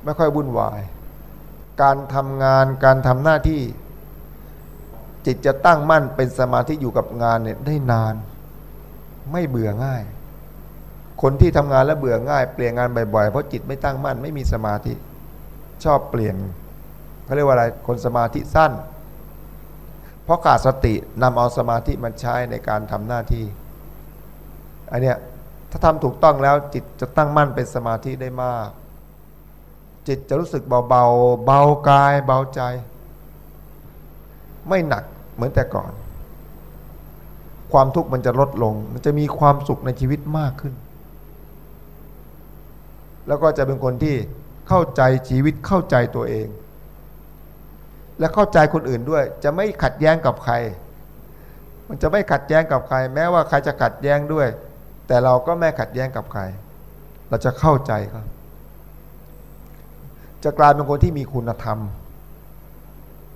ไม่ค่อยวุ่นวาย การทำงานการทำหน้าที่ จิตจะตั้งมั่นเป็นสมาธิอยู่กับงานเนี่ยได้นาน ไม่เบื่อง่าย คนที่ทำงานแล้วเบื่อง่าย เปลี่ยนงานบ่อยๆ เพราะจิตไม่ตั้งมั่นไม่มีสมาธิ ชอบเปลี่ยนเขาเรียกว่าอะไรคนสมาธิสั้น เพราะขาดสตินำเอาสมาธิมาใช้ในการทำหน้าที่อันเนี้ยถ้าทำถูกต้องแล้วจิตจะตั้งมั่นเป็นสมาธิได้มาก จิตจะรู้สึกเบาเบาเบากายเบาใจ ไม่หนักเหมือนแต่ก่อน ความทุกข์มันจะลดลง มันจะมีความสุขในชีวิตมากขึ้น แล้วก็จะเป็นคนที่เข้าใจชีวิตเข้าใจตัวเอง และเข้าใจคนอื่นด้วย จะไม่ขัดแย้งกับใคร มันจะไม่ขัดแย้งกับใคร แม้ว่าใครจะขัดแย้งด้วย แต่เราก็ไม่ขัดแย้งกับใคร เราจะเข้าใจครับ จะกลายเป็นคนที่มีคุณธรรม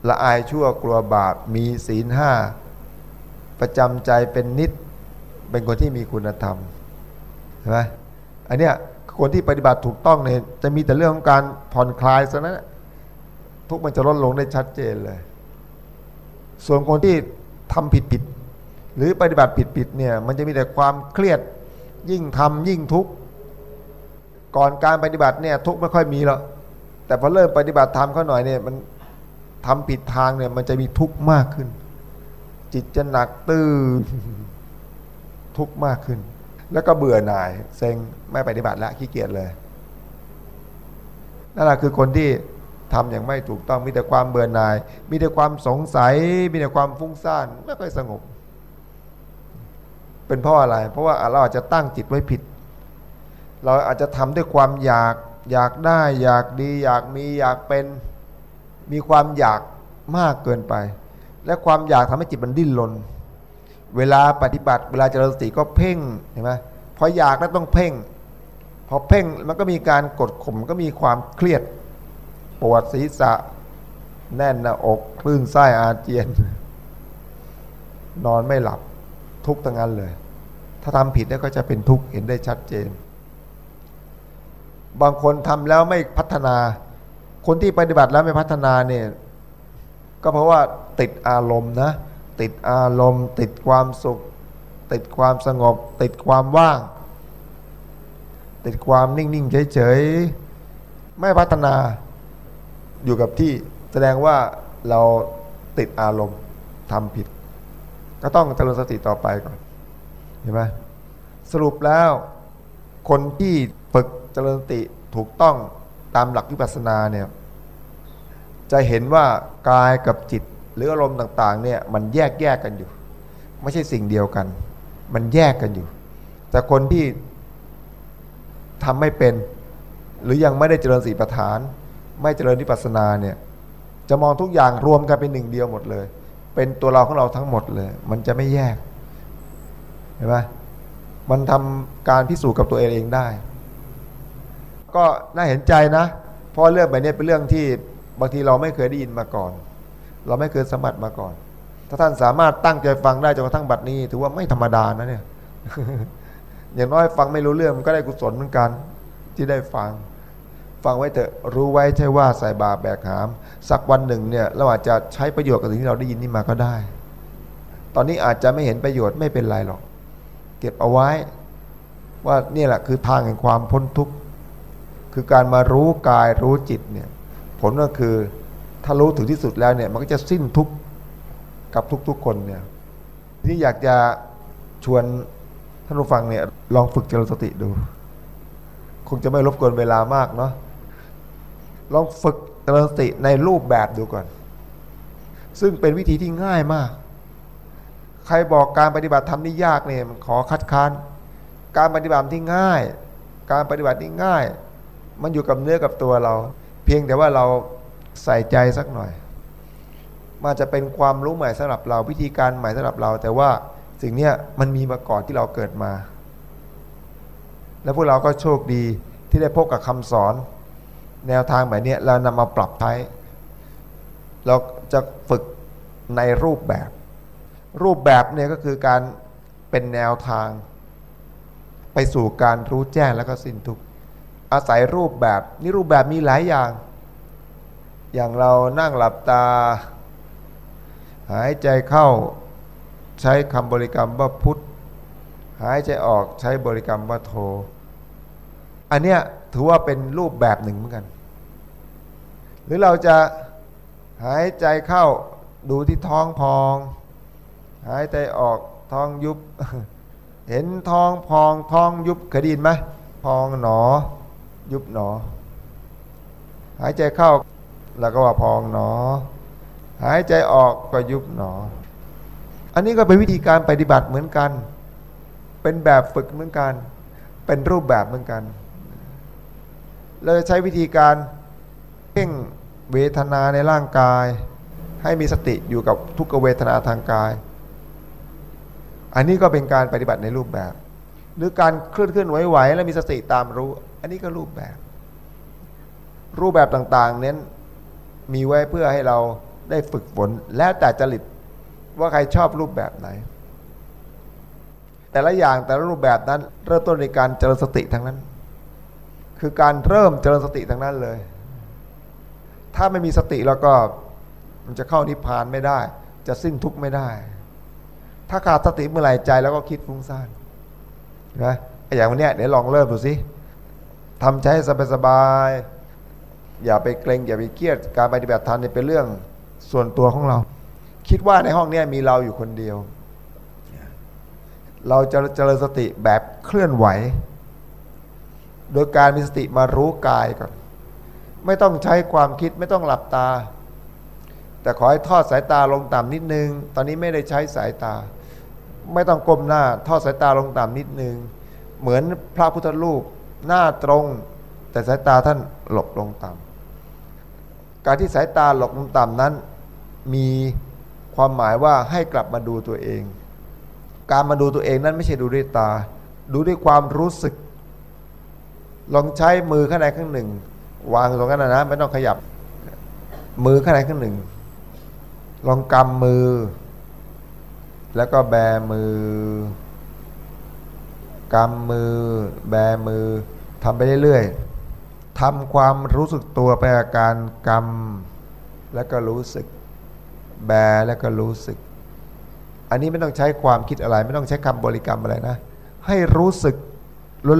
ละอายชั่วกลัวบาปมีศีลห้า ประจำใจเป็นนิด เป็นคนที่มีคุณธรรมใช่ไหมอันเนี้ยคนที่ปฏิบัติถูกต้องเนี่ยจะมีแต่เรื่องของการผ่อนคลายซะนะทุกมันจะลดลงได้ชัดเจนเลย ส่วนคนที่ทำผิดผิดหรือปฏิบัติผิดผิดเนี่ยมันจะมีแต่ความเครียดยิ่งทำยิ่งทุกข์ก่อนการปฏิบัติเนี่ยทุกข์ไม่ค่อยมีหรอกแต่พอเริ่มปฏิบัติธรรมเขาหน่อยเนี่ยมันทำผิดทางเนี่ยมันจะมีทุกข์มากขึ้น จิตจะหนักตื้อทุกข์มากขึ้น แล้วก็เบื่อหน่าย เซ็งไม่ปฏิบัติล้วขี้เกียจเลยนั่นแหละคือคนที่ทำอย่างไม่ถูกต้องมีแต่ความเบื่อหน่าย มีแต่ความสงสัย มีแต่ความฟุ้งซ่านไม่ค่อยสงบ เป็นเพราะอะไร เพราะว่าเราอาจจะตั้งจิตไว้ผิด เราอาจจะทำด้วยความอยากอยากได้ อยากดี อยากมีอยากเป็นมีความอยากมากเกินไป และความอยากทำให้จิตมันดิ้นรนเวลาปฏิบัติ เวลาเจริญสติก็เพ่งเห็นไหมพออยากแล้วต้องเพ่ง พอเพ่งมันก็มีการกดข่มก็มีความเครียด ปวดศีรษะ แน่นหน้าอกคลื่นไส้อาเจียน นอนไม่หลับทุกทั้งนั้นเลย ถ้าทำผิดแล้วก็จะเป็นทุกข์เห็นได้ชัดเจน บางคนทำแล้วไม่พัฒนา คนที่ปฏิบัติแล้วไม่พัฒนาเนี่ย ก็เพราะว่าติดอารมณ์นะ ติดอารมณ์ ติดความสุข ติดความสงบ ติดความว่าง ติดความนิ่ง ๆ เฉย ๆ ไม่พัฒนาอยู่กับที่แสดงว่าเราติดอารมณ์ทำผิด ก็ต้องเจริญสติต่อไปก่อนเห็นไหมสรุปแล้วคนที่ฝึกเจริญสติถูกต้องตามหลักวิปัสสนาเนี่ย จะเห็นว่ากายกับจิตหรืออารมณ์ต่างๆเนี่ยมันแยกแยกกันอยู่ ไม่ใช่สิ่งเดียวกัน มันแยกกันอยู่ แต่คนที่ทำไม่เป็น หรือยังไม่ได้เจริญสีประฐาน ไม่เจริญวิปัสสนาเนี่ยจะมองทุกอย่างรวมกันเป็นหนึ่งเดียวหมดเลย เป็นตัวเราของเราทั้งหมดเลย มันจะไม่แยกเห็นไหมมันทำการพิสูจน์กับตัวเองเองได้ ก็น่าเห็นใจนะเพราะเรื่องแบบนี้เป็นเรื่องที่ บางทีเราไม่เคยได้ยินมาก่อน เราไม่เคยสมัครมาก่อน ถ้าท่านสามารถตั้งใจฟังได้จนกระทั่งบัดนี้ ถือว่าไม่ธรรมดานะเนี่ยอย่างน้อยฟังไม่รู้เรื่องมันก็ได้กุศลเหมือนกัน ที่ได้ฟัง ฟังไว้เถอะรู้ไว้ใช่ว่าใส่บาแบกหาม สักวันหนึ่งเนี่ยเราอาจจะใช้ประโยชน์กับสิ่งที่เราได้ยินนี่มาก็ได้ ตอนนี้อาจจะไม่เห็นประโยชน์ไม่เป็นไรหรอก เก็บเอาไว้ ว่านี่แหละคือทางแห่งความพ้นทุกข์คือการมารู้กายรู้จิตเนี่ย ผลก็คือถ้ารู้ถึงที่สุดแล้วเนี่ยมันก็จะสิ้นทุกข์กับทุกๆคนเนี่ยที่อยากจะชวนท่านผู้ฟังเนี่ยลองฝึกเจริญสติดู คงจะไม่รบกวนเวลามากเนาะลองฝึกเจริญสติในรูปแบบดูก่อน ซึ่งเป็นวิธีที่ง่ายมาก ใครบอกการปฏิบัติธรรมนี่ยากเนี่ยมันขอคัดค้านการปฏิบัติที่ง่าย การปฏิบัติที่ง่าย มันอยู่กับเนื้อกับตัวเรา เพียงแต่ว่าเราใส่ใจสักหน่อยมันจะเป็นความรู้ใหม่สำหรับเราวิธีการใหม่สำหรับเรา แต่ว่าสิ่งนี้มันมีมาก่อนที่เราเกิดมา แล้วพวกเราก็โชคดีที่ได้พบกับคำสอน แนวทางแบบนี้เรานำมาปรับใช้เราจะฝึกในรูปแบบ รูปแบบเนี่ยก็คือการเป็นแนวทาง ไปสู่การรู้แจ้งแล้วก็สิ้นทุก อาศัยรูปแบบ นี่รูปแบบมีหลายอย่าง อย่างเรานั่งหลับตา หายใจเข้าใช้คำบริกรรมว่าพุทธหายใจออกใช้บริกรรมว่าโท อันเนี้ยถือว่าเป็นรูปแบบหนึ่งเหมือนกัน หรือเราจะหายใจเข้าดูที่ท้องพอง หายใจออกท้องยุบ เห็นท้องพองท้องยุบเคยได้ยินไหมพองหนอ ยุบหนอ หายใจเข้าแล้วก็ว่าพองหนอ หายใจออกก็ยุบหนอ อันนี้ก็เป็นวิธีการปฏิบัติเหมือนกัน เป็นแบบฝึกเหมือนกัน เป็นรูปแบบเหมือนกันเราจะใช้วิธีการเพ่งเวทนาในร่างกาย ให้มีสติอยู่กับทุกเวทนาทางกาย อันนี้ก็เป็นการปฏิบัติในรูปแบบ หรือการเคลื่อนเคลื่อนไหวๆแล้วมีสติตามรู้ อันนี้ก็รูปแบบ รูปแบบต่างๆ เน้นมีไว้เพื่อให้เราได้ฝึกฝนแล้วแต่จริตว่าใครชอบรูปแบบไหน แต่ละอย่างแต่ละรูปแบบนั้น เริ่มต้นในการเจริญสติทั้งนั้น คือการเริ่มเจริญสติทั้งนั้นเลย ถ้าไม่มีสติแล้วก็มันจะเข้านิพพานไม่ได้ จะสิ้นทุกข์ไม่ได้ ถ้าขาดสติเมื่อไหร่ใจแล้วก็คิดฟุ้งซ่านนะอย่างวันนี้เดี๋ยวลองเริ่มดูสิ ทำใจสบายๆอย่าไปเกรงอย่าไปเครียดการปฏิบัติธรรมเป็นเรื่องส่วนตัวของเรา คิดว่าในห้องนี้มีเราอยู่คนเดียว เราจะเจริญสติแบบเคลื่อนไหว โดยการมีสติมารู้กายก่อน ไม่ต้องใช้ความคิดไม่ต้องหลับตา แต่ขอให้ทอดสายตาลงต่ำนิดนึง ตอนนี้ไม่ได้ใช้สายตา ไม่ต้องก้มหน้า ทอดสายตาลงต่ำนิดนึง เหมือนพระพุทธรูป หน้าตรง แต่สายตาท่านหลบลงต่ำการที่สายตาหลบลงต่ำนั้น มีความหมายว่าให้กลับมาดูตัวเอง การมาดูตัวเองนั้นไม่ใช่ดูด้วยตา ดูด้วยความรู้สึก ลองใช้มือข้างในข้างหนึ่ง วางตรงนั้นนะไม่ต้องขยับ มือข้างในข้างหนึ่ง ลองกำมือ แล้วก็แบมือ กำมือ แบมือทำไปเรื่อยๆทำความรู้สึกตัวไปอาการกำแล้วก็รู้สึก แบแล้วก็รู้สึก อันนี้ไม่ต้องใช้ความคิดอะไร ไม่ต้องใช้คำบริกรรมอะไรนะ ให้รู้สึก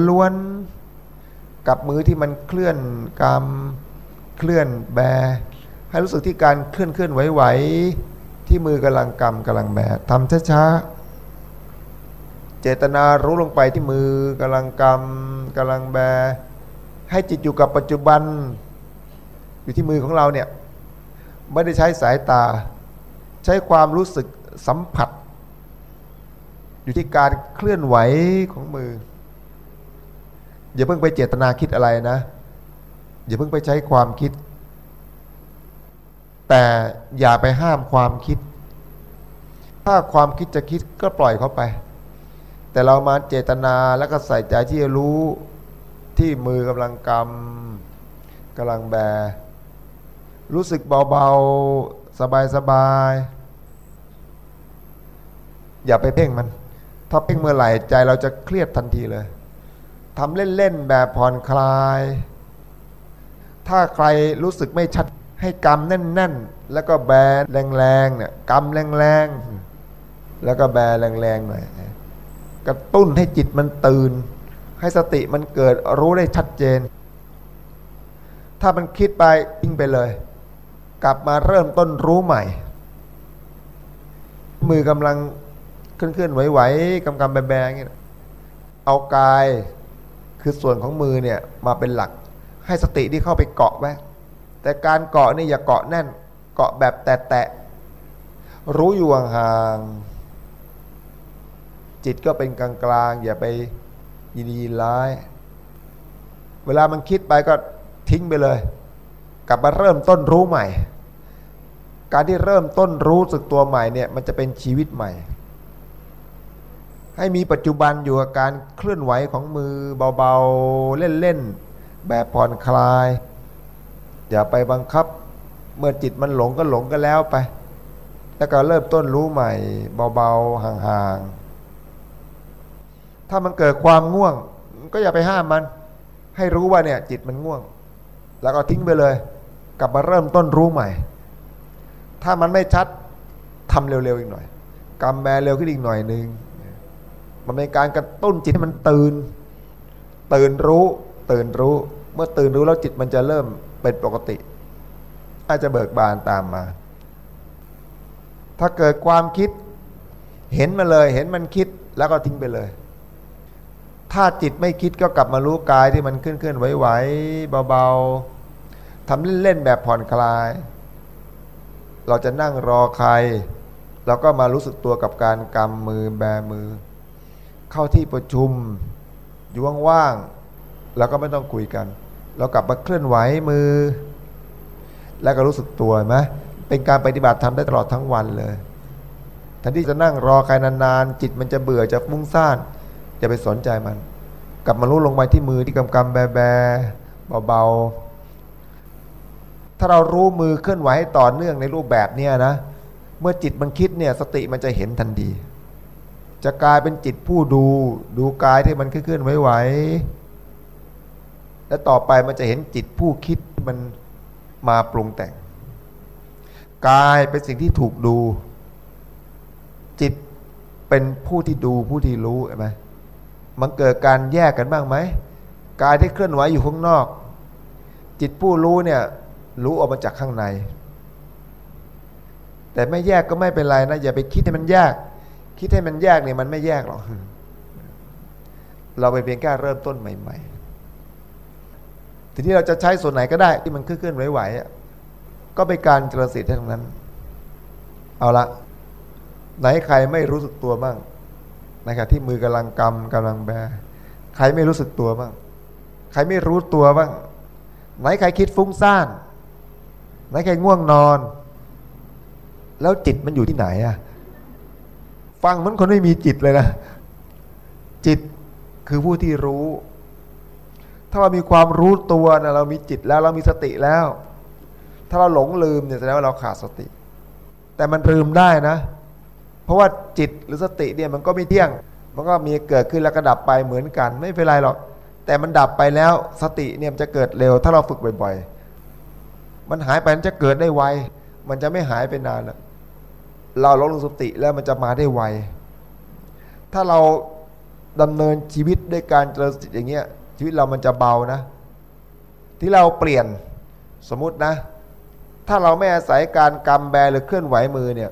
ล้วนๆกับมือที่มันเคลื่อนกำเคลื่อนแบ ให้รู้สึกที่การเคลื่อนเคลื่อนไหวๆที่มือกำลังกำกำลังแบทำช้าๆ เจตนารู้ลงไปที่มือกำลังกำกำลังแบ ให้จิตอยู่กับปัจจุบัน อยู่ที่มือของเราเนี่ย ไม่ได้ใช้สายตา ใช้ความรู้สึกสัมผัส อยู่ที่การเคลื่อนไหวของมือ อย่าเพิ่งไปเจตนาคิดอะไรนะ อย่าเพิ่งไปใช้ความคิด แต่อย่าไปห้ามความคิด ถ้าความคิดจะคิดก็ปล่อยเขาไป แต่เรามาเจตนาแล้วก็ใส่ใจที่จะรู้ที่มือกำลังกำกำลังแบ รู้สึกเบาๆ สบายสบายอย่าไปเพ่งมัน ถ้าเพ่งเมื่อไหร่ใจเราจะเครียดทันทีเลยทำเล่นๆ แบบผ่อนคลาย ถ้าใครรู้สึกไม่ชัดให้กำแน่นๆ แล้วก็แบแรงๆเนี่ยกำแรงๆ แล้วก็แบแรงๆหน่อย กระตุ้นให้จิตมันตื่น ให้สติมันเกิดรู้ได้ชัดเจน ถ้ามันคิดไปอิงไปเลย กลับมาเริ่มต้นรู้ใหม่ มือกำลังเคลื่อนๆไหวๆกำกำแบแบงเอากายคือส่วนของมือเนี่ยมาเป็นหลัก ให้สติที่เข้าไปเกาะไว้แต่การเกาะนี่อย่าเกาะแน่น เกาะแบบแตะๆรู้อยู่ห่าง จิตก็เป็นกลางๆอย่าไปยินดีร้าย เวลามันคิดไปก็ทิ้งไปเลย กลับมาเริ่มต้นรู้ใหม่ การที่เริ่มต้นรู้สึกตัวใหม่เนี่ยมันจะเป็นชีวิตใหม่ ให้มีปัจจุบันอยู่กับการเคลื่อนไหวของมือเบาๆเล่นๆแบบผ่อนคลาย อย่าไปบังคับเมื่อจิตมันหลงก็หลงก็แล้วไป แล้วก็เริ่มต้นรู้ใหม่เบาๆห่างๆ ถ้ามันเกิดความง่วง ก็อย่าไปห้ามมัน ให้รู้ว่าเนี่ย จิตมันง่วง แล้วก็ทิ้งไปเลย กลับมาเริ่มต้นรู้ใหม่ ถ้ามันไม่ชัดทำเร็วๆอีกหน่อยกำแบเร็วขึ้นอีกหน่อยหนึ่งมันเป็นการกระตุ้นจิตให้มันตื่น ตื่นรู้ ตื่นรู้ เมื่อตื่นรู้แล้วจิตมันจะเริ่มเป็นปกติ อาจจะเบิกบานตามมา ถ้าเกิดความคิด เห็นมาเลย เห็นมันคิดแล้วก็ทิ้งไปเลย ถ้าจิตไม่คิดก็กลับมารู้กายที่มันเคลื่อนเคลื่อนไหวๆเบาๆทำเล่นๆแบบผ่อนคลาย เราจะนั่งรอใคร เราก็มารู้สึกตัวกับการกำมือแบมือ เข้าที่ประชุม อยู่ว่างๆเราก็ไม่ต้องคุยกัน เรากลับมาเคลื่อนไหวมือ แล้วก็รู้สึกตัวไหมเป็นการปฏิบัติทำได้ตลอดทั้งวันเลยแทนที่จะนั่งรอใครนานๆจิตมันจะเบื่อจะฟุ้งซ่าน อย่าไปสนใจมัน กลับมารู้ลงไปที่มือที่กำกำแบแบเบาๆถ้าเรารู้มือเคลื่อนไหวต่อเนื่องในรูปแบบเนี้ยนะเมื่อจิตมันคิดเนี่ยสติมันจะเห็นทันทีจะกลายเป็นจิตผู้ดู ดูกายที่มันเคลื่อนไหวๆและต่อไปมันจะเห็นจิตผู้คิดมันมาปรุงแต่ง กายเป็นสิ่งที่ถูกดู จิตเป็นผู้ที่ดูผู้ที่รู้ใช่ไหม มันเกิดการแยกกันบ้างไหมกายที่เคลื่อนไหวอยู่ข้างนอก จิตผู้รู้เนี่ยรู้ออกมาจากข้างใน แต่ไม่แยกก็ไม่เป็นไรนะอย่าไปคิดให้มันแยก คิดให้มันแยกเนี่ยมันไม่แยกหรอกเราไปเพียงแค่เริ่มต้นใหม่ ๆ ทีนี้เราจะใช้ส่วนไหนก็ได้ที่มันเคลื่อนไหวๆก็เป็นการเจริญสติทั้งนั้น เอาละไหนใครไม่รู้สึกตัวบ้าง นะครับที่มือกำลังกำกำลังแบ ใครไม่รู้สึกตัวบ้าง ใครไม่รู้ตัวบ้าง ไหนใครคิดฟุ้งซ่าน ไหนใครง่วงนอน แล้วจิตมันอยู่ที่ไหนอะฟังเหมือนคนไม่มีจิตเลยนะ จิตคือผู้ที่รู้ ถ้าเรามีความรู้ตัวนะเรามีจิตแล้วเรามีสติแล้ว ถ้าเราหลงลืมเนี่ยแสดงว่าเราขาดสติ แต่มันลืมได้นะ เพราะว่าจิตหรือสติเนี่ยมันก็ไม่เที่ยง มันก็มีเกิดขึ้นแล้วก็ดับไปเหมือนกัน ไม่เป็นไรหรอก แต่มันดับไปแล้วสติเนี่ยมันจะเกิดเร็ว ถ้าเราฝึกบ่อยๆ มันหายไปมันจะเกิดได้ไว มันจะไม่หายไปนานแล้วเราลดลงสติแล้วมันจะมาได้ไว ถ้าเราดำเนินชีวิตด้วยการเจริญสติอย่างเงี้ยชีวิตเรามันจะเบานะ ที่เราเปลี่ยนสมมตินะ ถ้าเราไม่อาศัยการกำแบหรือเคลื่อนไหวมือเนี่ย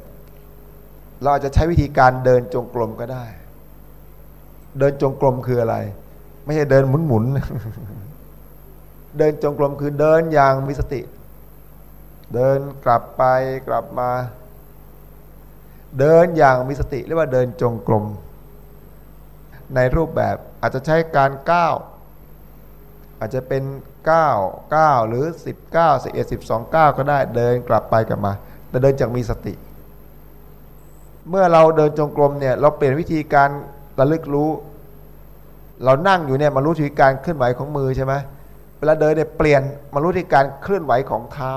เราอาจจะใช้วิธีการเดินจงกรมก็ได้ เดินจงกรมคืออะไร ไม่ใช่เดินหมุนหมุนเดินจงกรมคือเดินอย่างมีสติ เดินกลับไปกลับมา เดินอย่างมีสติเรียกว่าเดินจงกรมในรูปแบบอาจจะใช้การก้าวอาจจะเป็น 9 9 หรือ 19 11 12 9 ก็ได้เดินกลับไปกลับมา แต่เดินจากมีสติ เมื่อเราเดินจงกรมเนี่ยเราเปลี่ยนวิธีการระลึกรู้ เรานั่งอยู่เนี่ยมารู้ที่การเคลื่อนไหวของมือใช่ไหมเวลาเดินเนี่ยเปลี่ยนมารู้ที่การเคลื่อนไหวของเท้า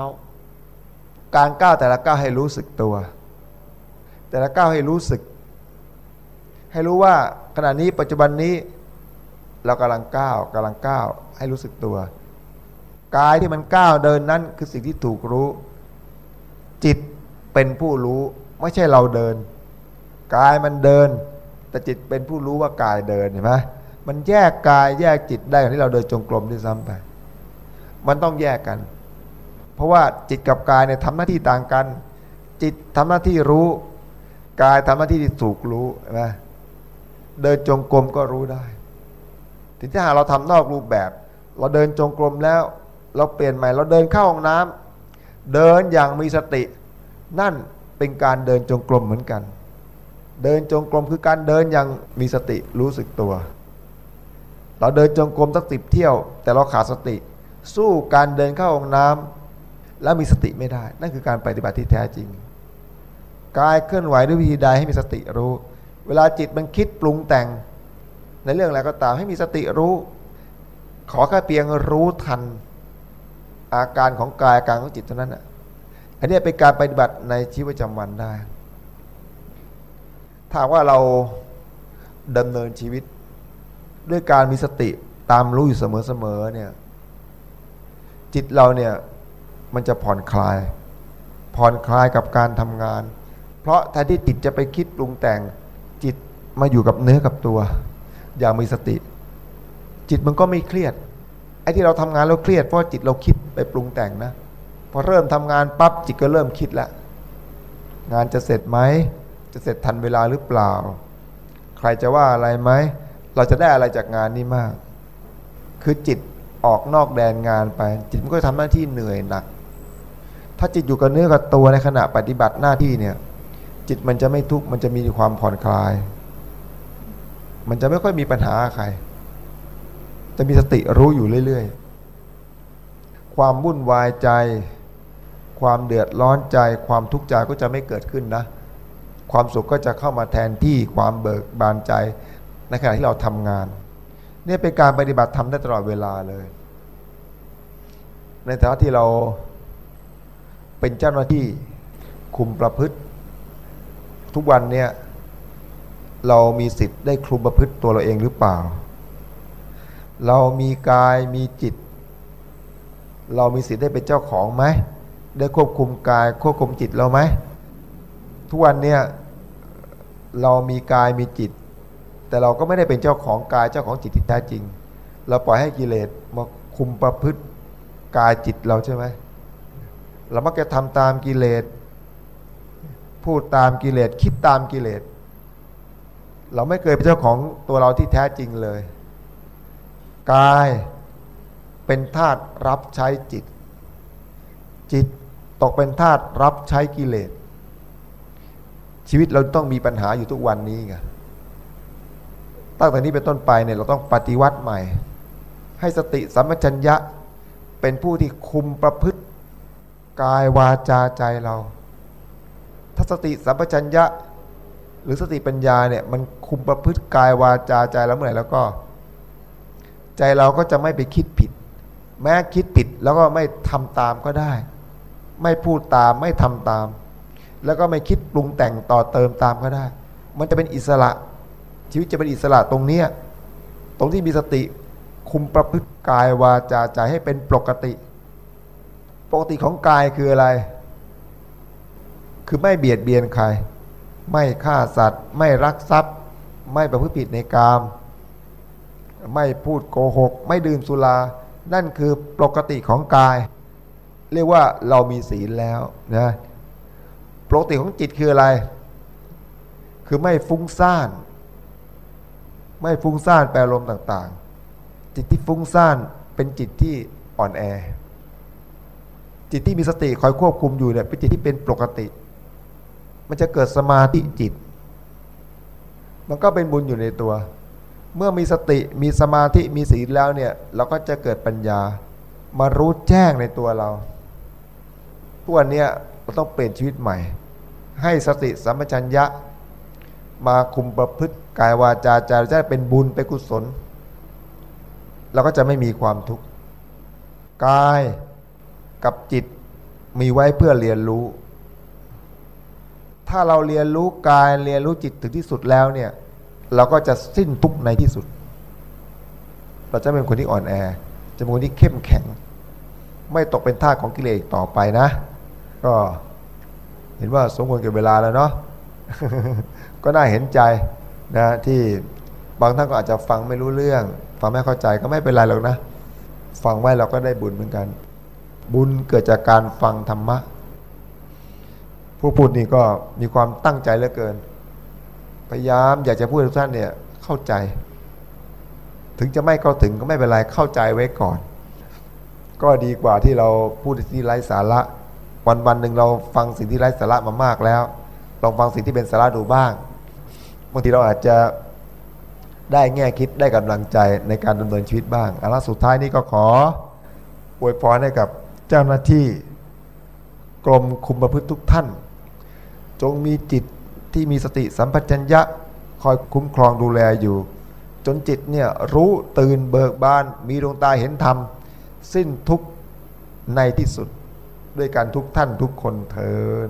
การก้าวแต่ละก้าวให้รู้สึกตัว แต่ละก้าวให้รู้สึก ให้รู้ว่าขณะนี้ปัจจุบันนี้ เรากำลังก้าวกำลังก้าวให้รู้สึกตัวกายที่มันก้าวเดินนั้นคือสิ่งที่ถูกรู้ จิตเป็นผู้รู้ไม่ใช่เราเดิน กายมันเดิน แต่จิตเป็นผู้รู้ว่ากายเดินเห็นไหมมันแยกกายแยกจิตได้อย่างที่เราเดินจงกรมด้วยซ้ำไป มันต้องแยกกัน เพราะว่าจิตกับกายเนี่ยทำหน้าที่ต่างกัน จิตทำหน้าที่รู้ กายทำหน้าที่ที่ถูกรู้เห็นไหมเดินจงกรมก็รู้ได้ถึงถ้าหาเราทำนอกรูปแบบ เราเดินจงกรมแล้ว เราเปลี่ยนใหม่ เราเดินเข้าห้องน้ำเดินอย่างมีสติ นั่นเป็นการเดินจงกรมเหมือนกัน เดินจงกรมคือการเดินอย่างมีสติรู้สึกตัว เราเดินจงกรมสักสิบเที่ยว แต่เราขาดสติ สู้การเดินเข้าห้องน้ำแล้วมีสติไม่ได้ นั่นคือการปฏิบัติที่แท้จริงกายเคลื่อนไหวด้วยวิธีใดให้มีสติรู้ เวลาจิตมันคิดปรุงแต่ง ในเรื่องอะไรก็ตามให้มีสติรู้ ขอแค่เพียงรู้ทัน อาการของกายอาการของจิตเท่านั้นอะอันนี้เป็นการปฏิบัติในชีวิตประจำวันได้ ถ้าว่าเราดำเนินชีวิต ด้วยการมีสติตามรู้อยู่เสมอๆเนี่ย จิตเราเนี่ยมันจะผ่อนคลาย ผ่อนคลายกับการทำงาน เพราะแทนที่จิตจะไปคิดปรุงแต่ง จิตมาอยู่กับเนื้อกับตัว อย่างมีสติ จิตมันก็ไม่เครียดไอ้ที่เราทำงานเราเครียดเพราะจิตเราคิดไปปรุงแต่งนะพอเริ่มทำงานปั๊บจิตก็เริ่มคิดแล้งานจะเสร็จไหม จะเสร็จทันเวลาหรือเปล่า ใครจะว่าอะไรไหม เราจะได้อะไรจากงานนี้มาก คือจิตออกนอกแดนงานไป จิตมันก็ทำหน้าที่เหนื่อยหนัก ถ้าจิตอยู่กับเนื้อกับตัวในขณะปฏิบัติหน้าที่เนี่ย จิตมันจะไม่ทุกข์มันจะมีความผ่อนคลาย มันจะไม่ค่อยมีปัญหาใคร จะมีสติรู้อยู่เรื่อยๆ ความวุ่นวายใจ ความเดือดร้อนใจ ความทุกข์ใจก็จะไม่เกิดขึ้นนะ ความสุขก็จะเข้ามาแทนที่ความเบิกบานใจ ในขณะที่เราทำงานเนี่ยเป็นการปฏิบัติทำได้ตลอดเวลาเลย ในฐานะที่เราเป็นเจ้าหน้าที่คุมประพฤติ ทุกวันเนี่ยเรามีสิทธิ์ได้คุมประพฤติตัวเราเองหรือเปล่า เรามีกายมีจิต เรามีสิทธิ์ได้เป็นเจ้าของไหมได้ควบคุมกายควบคุมจิตเราไหมทุกวันเนี่ย เรามีกายมีจิต แต่เราก็ไม่ได้เป็นเจ้าของกายเจ้าของจิตที่แท้จริง เราปล่อยให้กิเลสมาคุมประพฤติกายจิตเราใช่ไหมเรามักจะทำตามกิเลสพูดตามกิเลสคิดตามกิเลสเราไม่เคยเป็นเจ้าของตัวเราที่แท้จริงเลย กายเป็นธาตุรับใช้จิต จิตตกเป็นธาตุรับใช้กิเลส ชีวิตเราต้องมีปัญหาอยู่ทุกวันนี้ไงตั้งแต่นี้เป็นต้นไปเนี่ยเราต้องปฏิวัติใหม่ ให้สติสัมปชัญญะเป็นผู้ที่คุมประพฤติกายวาจาใจเรา ถ้าสติสัมปชัญญะ หรือสติปัญญาเนี่ยมันคุมประพฤติกายวาจาใจแล้วเมื่อไหร่แล้วก็ ใจเราก็จะไม่ไปคิดผิด แม้คิดผิดแล้วก็ไม่ทำตามก็ได้ ไม่พูดตามไม่ทำตาม แล้วก็ไม่คิดปรุงแต่งต่อเติมตามก็ได้ มันจะเป็นอิสระ ชีวิตจะเป็นอิสระตรงเนี้ยตรงที่มีสติคุมประพฤติกายวาจาใจให้เป็นปกติ ปกติของกายคืออะไร คือไม่เบียดเบียนใคร ไม่ฆ่าสัตว์ ไม่รักทรัพย์ ไม่ประพฤติผิดในกาม ไม่พูดโกหก ไม่ดื่มสุรา นั่นคือปกติของกาย เรียกว่าเรามีศีลแล้วนะ กติของจิตคืออะไร คือไม่ฟุ้งซ่าน ไม่ฟุ้งซ่านแปลลมต่างๆ จิตที่ฟุ้งซ่านเป็นจิตที่อ่อนแอ จิตที่มีสติคอยควบคุมอยู่เนี่ยเป็นจิตที่เป็นปกติ มันจะเกิดสมาธิจิต มันก็เป็นบุญอยู่ในตัว เมื่อมีสติมีสมาธิมีศีลแล้วเนี่ย เราก็จะเกิดปัญญามารู้แจ้งในตัวเราตัวเนี้ยเราต้องเปลี่ยนชีวิตใหม่ ให้สติสัมปชัญญะ มาคุมประพฤติกายวาจาใจจะเป็นบุญเป็นกุศลเราก็จะไม่มีความทุกข์กายกับจิตมีไว้เพื่อเรียนรู้ ถ้าเราเรียนรู้กายเรียนรู้จิตถึงที่สุดแล้วเนี่ย เราก็จะสิ้นทุกข์ในที่สุด เราจะเป็นคนที่อ่อนแอ จะเป็นคนที่เข้มแข็ง ไม่ตกเป็นทาสของกิเลสต่อไปนะ ก็ เห็นว่าสมควรกับเวลาแล้วเนาะก็น่าเห็นใจนะที่บางท่านก็อาจจะฟังไม่รู้เรื่อง ฟังไม่เข้าใจก็ไม่เป็นไรหรอกนะ ฟังไว้เราก็ได้บุญเหมือนกัน บุญเกิดจากการฟังธรรมะ ผู้พูดนี่ก็มีความตั้งใจเหลือเกิน พยายามอยากจะพูดให้ทุกท่านเนี่ยเข้าใจ ถึงจะไม่เข้าถึงก็ไม่เป็นไรเข้าใจไว้ก่อน ก็ดีกว่าที่เราพูดที่ไร้สาระ วันวันหนึ่งเราฟังสิ่งที่ไร้สาระมามากแล้ว ลองฟังสิ่งที่เป็นสาระดูบ้างบางทีเราอาจจะได้แง่คิดได้กำลังใจในการดำเนินชีวิตบ้างอันละสุดท้ายนี้ก็ขออวยพรให้กับเจ้าหน้าที่กรมคุมประพฤติทุกท่าน จงมีจิตที่มีสติสัมปชัญญะคอยคุ้มครองดูแลอยู่ จนจิตเนี่ยรู้ตื่นเบิกบาน มีดวงตาเห็นธรรม สิ้นทุกในที่สุด ด้วยการทุกท่านทุกคนเทิน